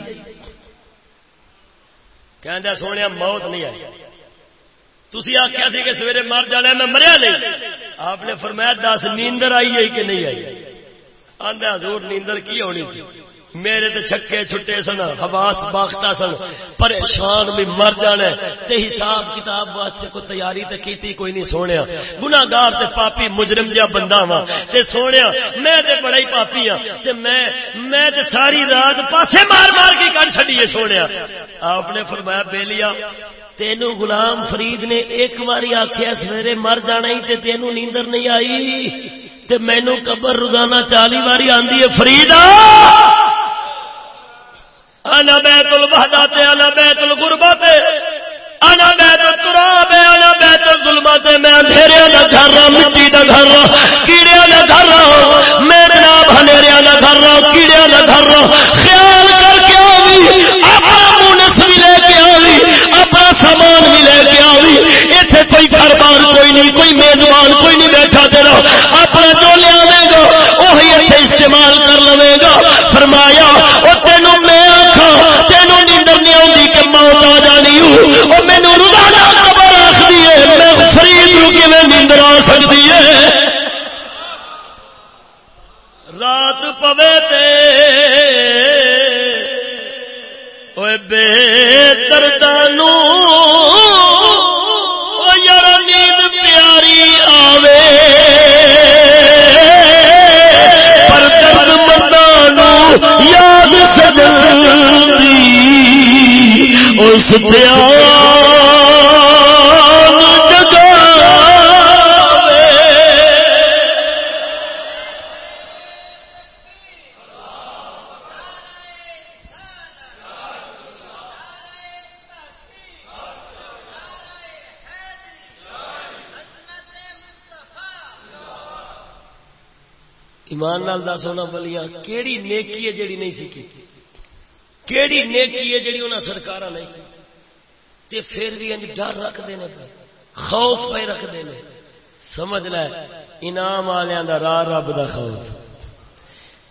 کہ سونے موت نہیں آئی۔ تھی آخیا سی کہ سویرے مر جانا میں مریا نہیں۔ آپ نے فرمایا دس نیندر آئی ہے کہ نہیں آئی؟ آدھا حضور، نیندر کی ہونی تھی میرے تے چھکے چھٹے سن، حواس باختا سن، پریشان بھی مر جانا تے حساب کتاب واسطے کو تیاری تے کیتی کوئی نہیں سونیا۔ گناہگار تے پاپی مجرم جا بندہ وا تے سونیا، میں تے بڑا ہی پاپی ہاں۔ تے میں میں تے ساری رات پاسے مار مار کے کڈ چھڈیے سونیا۔ آپ نے فرمایا بیلیا تینو غلام فرید نے ایک باری آخیا سویرے مر جانا ہی تے تینو نیندر نہیں آئی تے مینو قبر روزانہ چالی باری آندی ہے۔ فرید! انا بیت الوحدات انا بیت الغربت انا بیت التراب انا بیت الظلمات میں اندھیرے دا گھر رہا، مٹی دا گھر رہا، کیڑے دا گھر رہا۔ میں جناب ہنیرے دا گھر رہا، کیڑے دا گھر رہا۔ خیال کر کے آوی اپنا مونس بھی لے کے آوی اپنا سامان بھی لے کے آئی اتنے کوئی گھر بار کوئی نہیں، کوئی میزبان، کوئی نہیں بیٹھا تیرا اپنا جو لیا گا، وہی اتنے استعمال کر لے گا۔ فرمایا وہ تینوں میں آخا تینوں نیندر نہیں آتی کہ موت آ جانی ہوں وہ مینو روزانہ خبر رکھتی ہے، میں فرید کی نیندر آ سکتی ہے؟ رات پوے تے۔ بے دردانو یاد سجن اس نال دس ہونا بلیاں، کیڑی نیکی ہے جیڑی نہیں سیکھی کیڑی نیکی ہے جیڑی انہیں سرکار نہیں تے پھر بھی انج ڈر رکھتے ہیں پہ خوف پہ رکھتے ہیں سمجھ لے، انعام والوں دا راہ رب دا خوف۔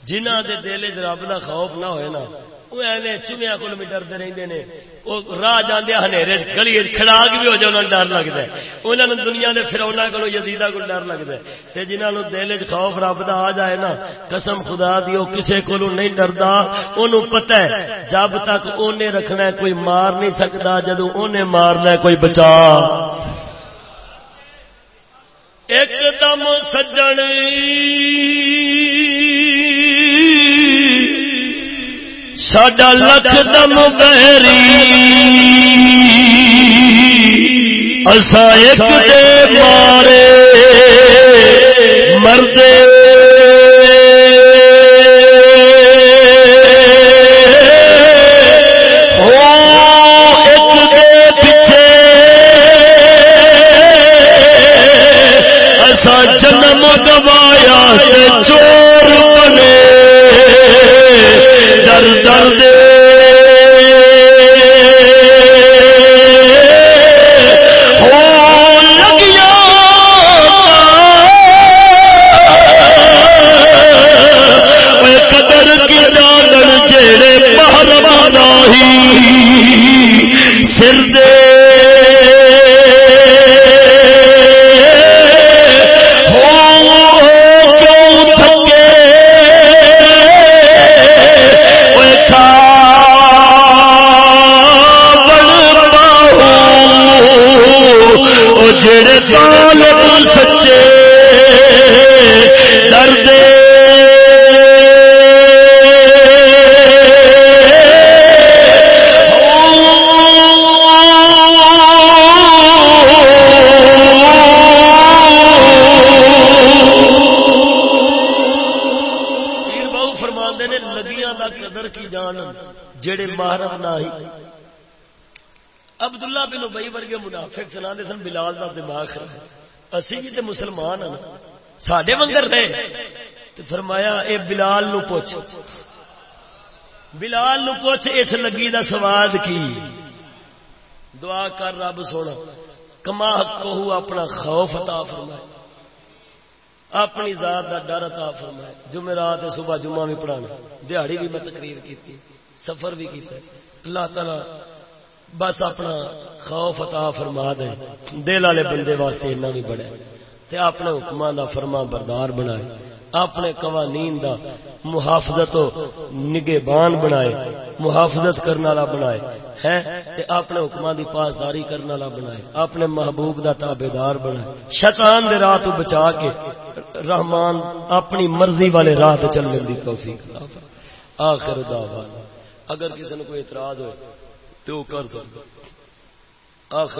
جنہ دے دل رب دا خوف نہ ہوئے نا وہ ایویں چمیا کو بھی ڈرتے رہتے ہیں وہ راہ جانے ہنیرے گلی کھڑاک بھی ہو جائے انہوں ڈر لگتا ہے۔ انہوں نے دنیا کے فرونا کو یزیدا کو ڈر لگتا ہے۔ جنہوں دل چ خوف رب دا آ جائے نا، قسم خدا دی وہ کسی کو نہیں ڈردا۔ انہوں پتہ ہے، جب تک انہیں رکھنا ہے، کوئی مار نہیں سکتا جدو انہیں مارنا ہے، کوئی بچا۔ ایک دم سجن ساڈا لکھ دم بہری اسا ایک دے مارے۔ ورگے منافق سن بلال دا دماغ اسی بھی تے مسلمان ہاں ساڈے منگر نے تے فرمایا، اے بلال نو پوچھ۔ بلال نو پوچھ، اس لگی دا سواد کی؟ دعا کر رب سونا۔ کما کو اپنا خوف عطا فرمائے۔ اپنی ذات دا ڈر عطا فرمائے۔ جمعرات صبح جمعہ بھی پڑھانا۔ دیہڑی بھی میں تقریر کی سفر بھی کیتا۔ اللہ تعالی بس اپنا خوف عطا فرما دے۔ دل والے بندے واسطے اتنا بھی بڑا تے اپنے حکمان دا فرما بردار بنائے۔ اپنے قوانین دا محافظت و نگہبان بنائے۔ محافظت کرنے والا بنائے۔ ہے تے اپنے حکمان دی پاسداری کرنے والا بنائے۔ اپنے محبوب دا تابعدار بنائے۔ شیطان دے راہ تو بچا کے رحمان اپنی مرضی والے راہ تے چلنے دی توفیق عطا آخر دعوانا۔ اگر کسی نے کوئی اعتراض ہوئے تو کر دو۔ آخر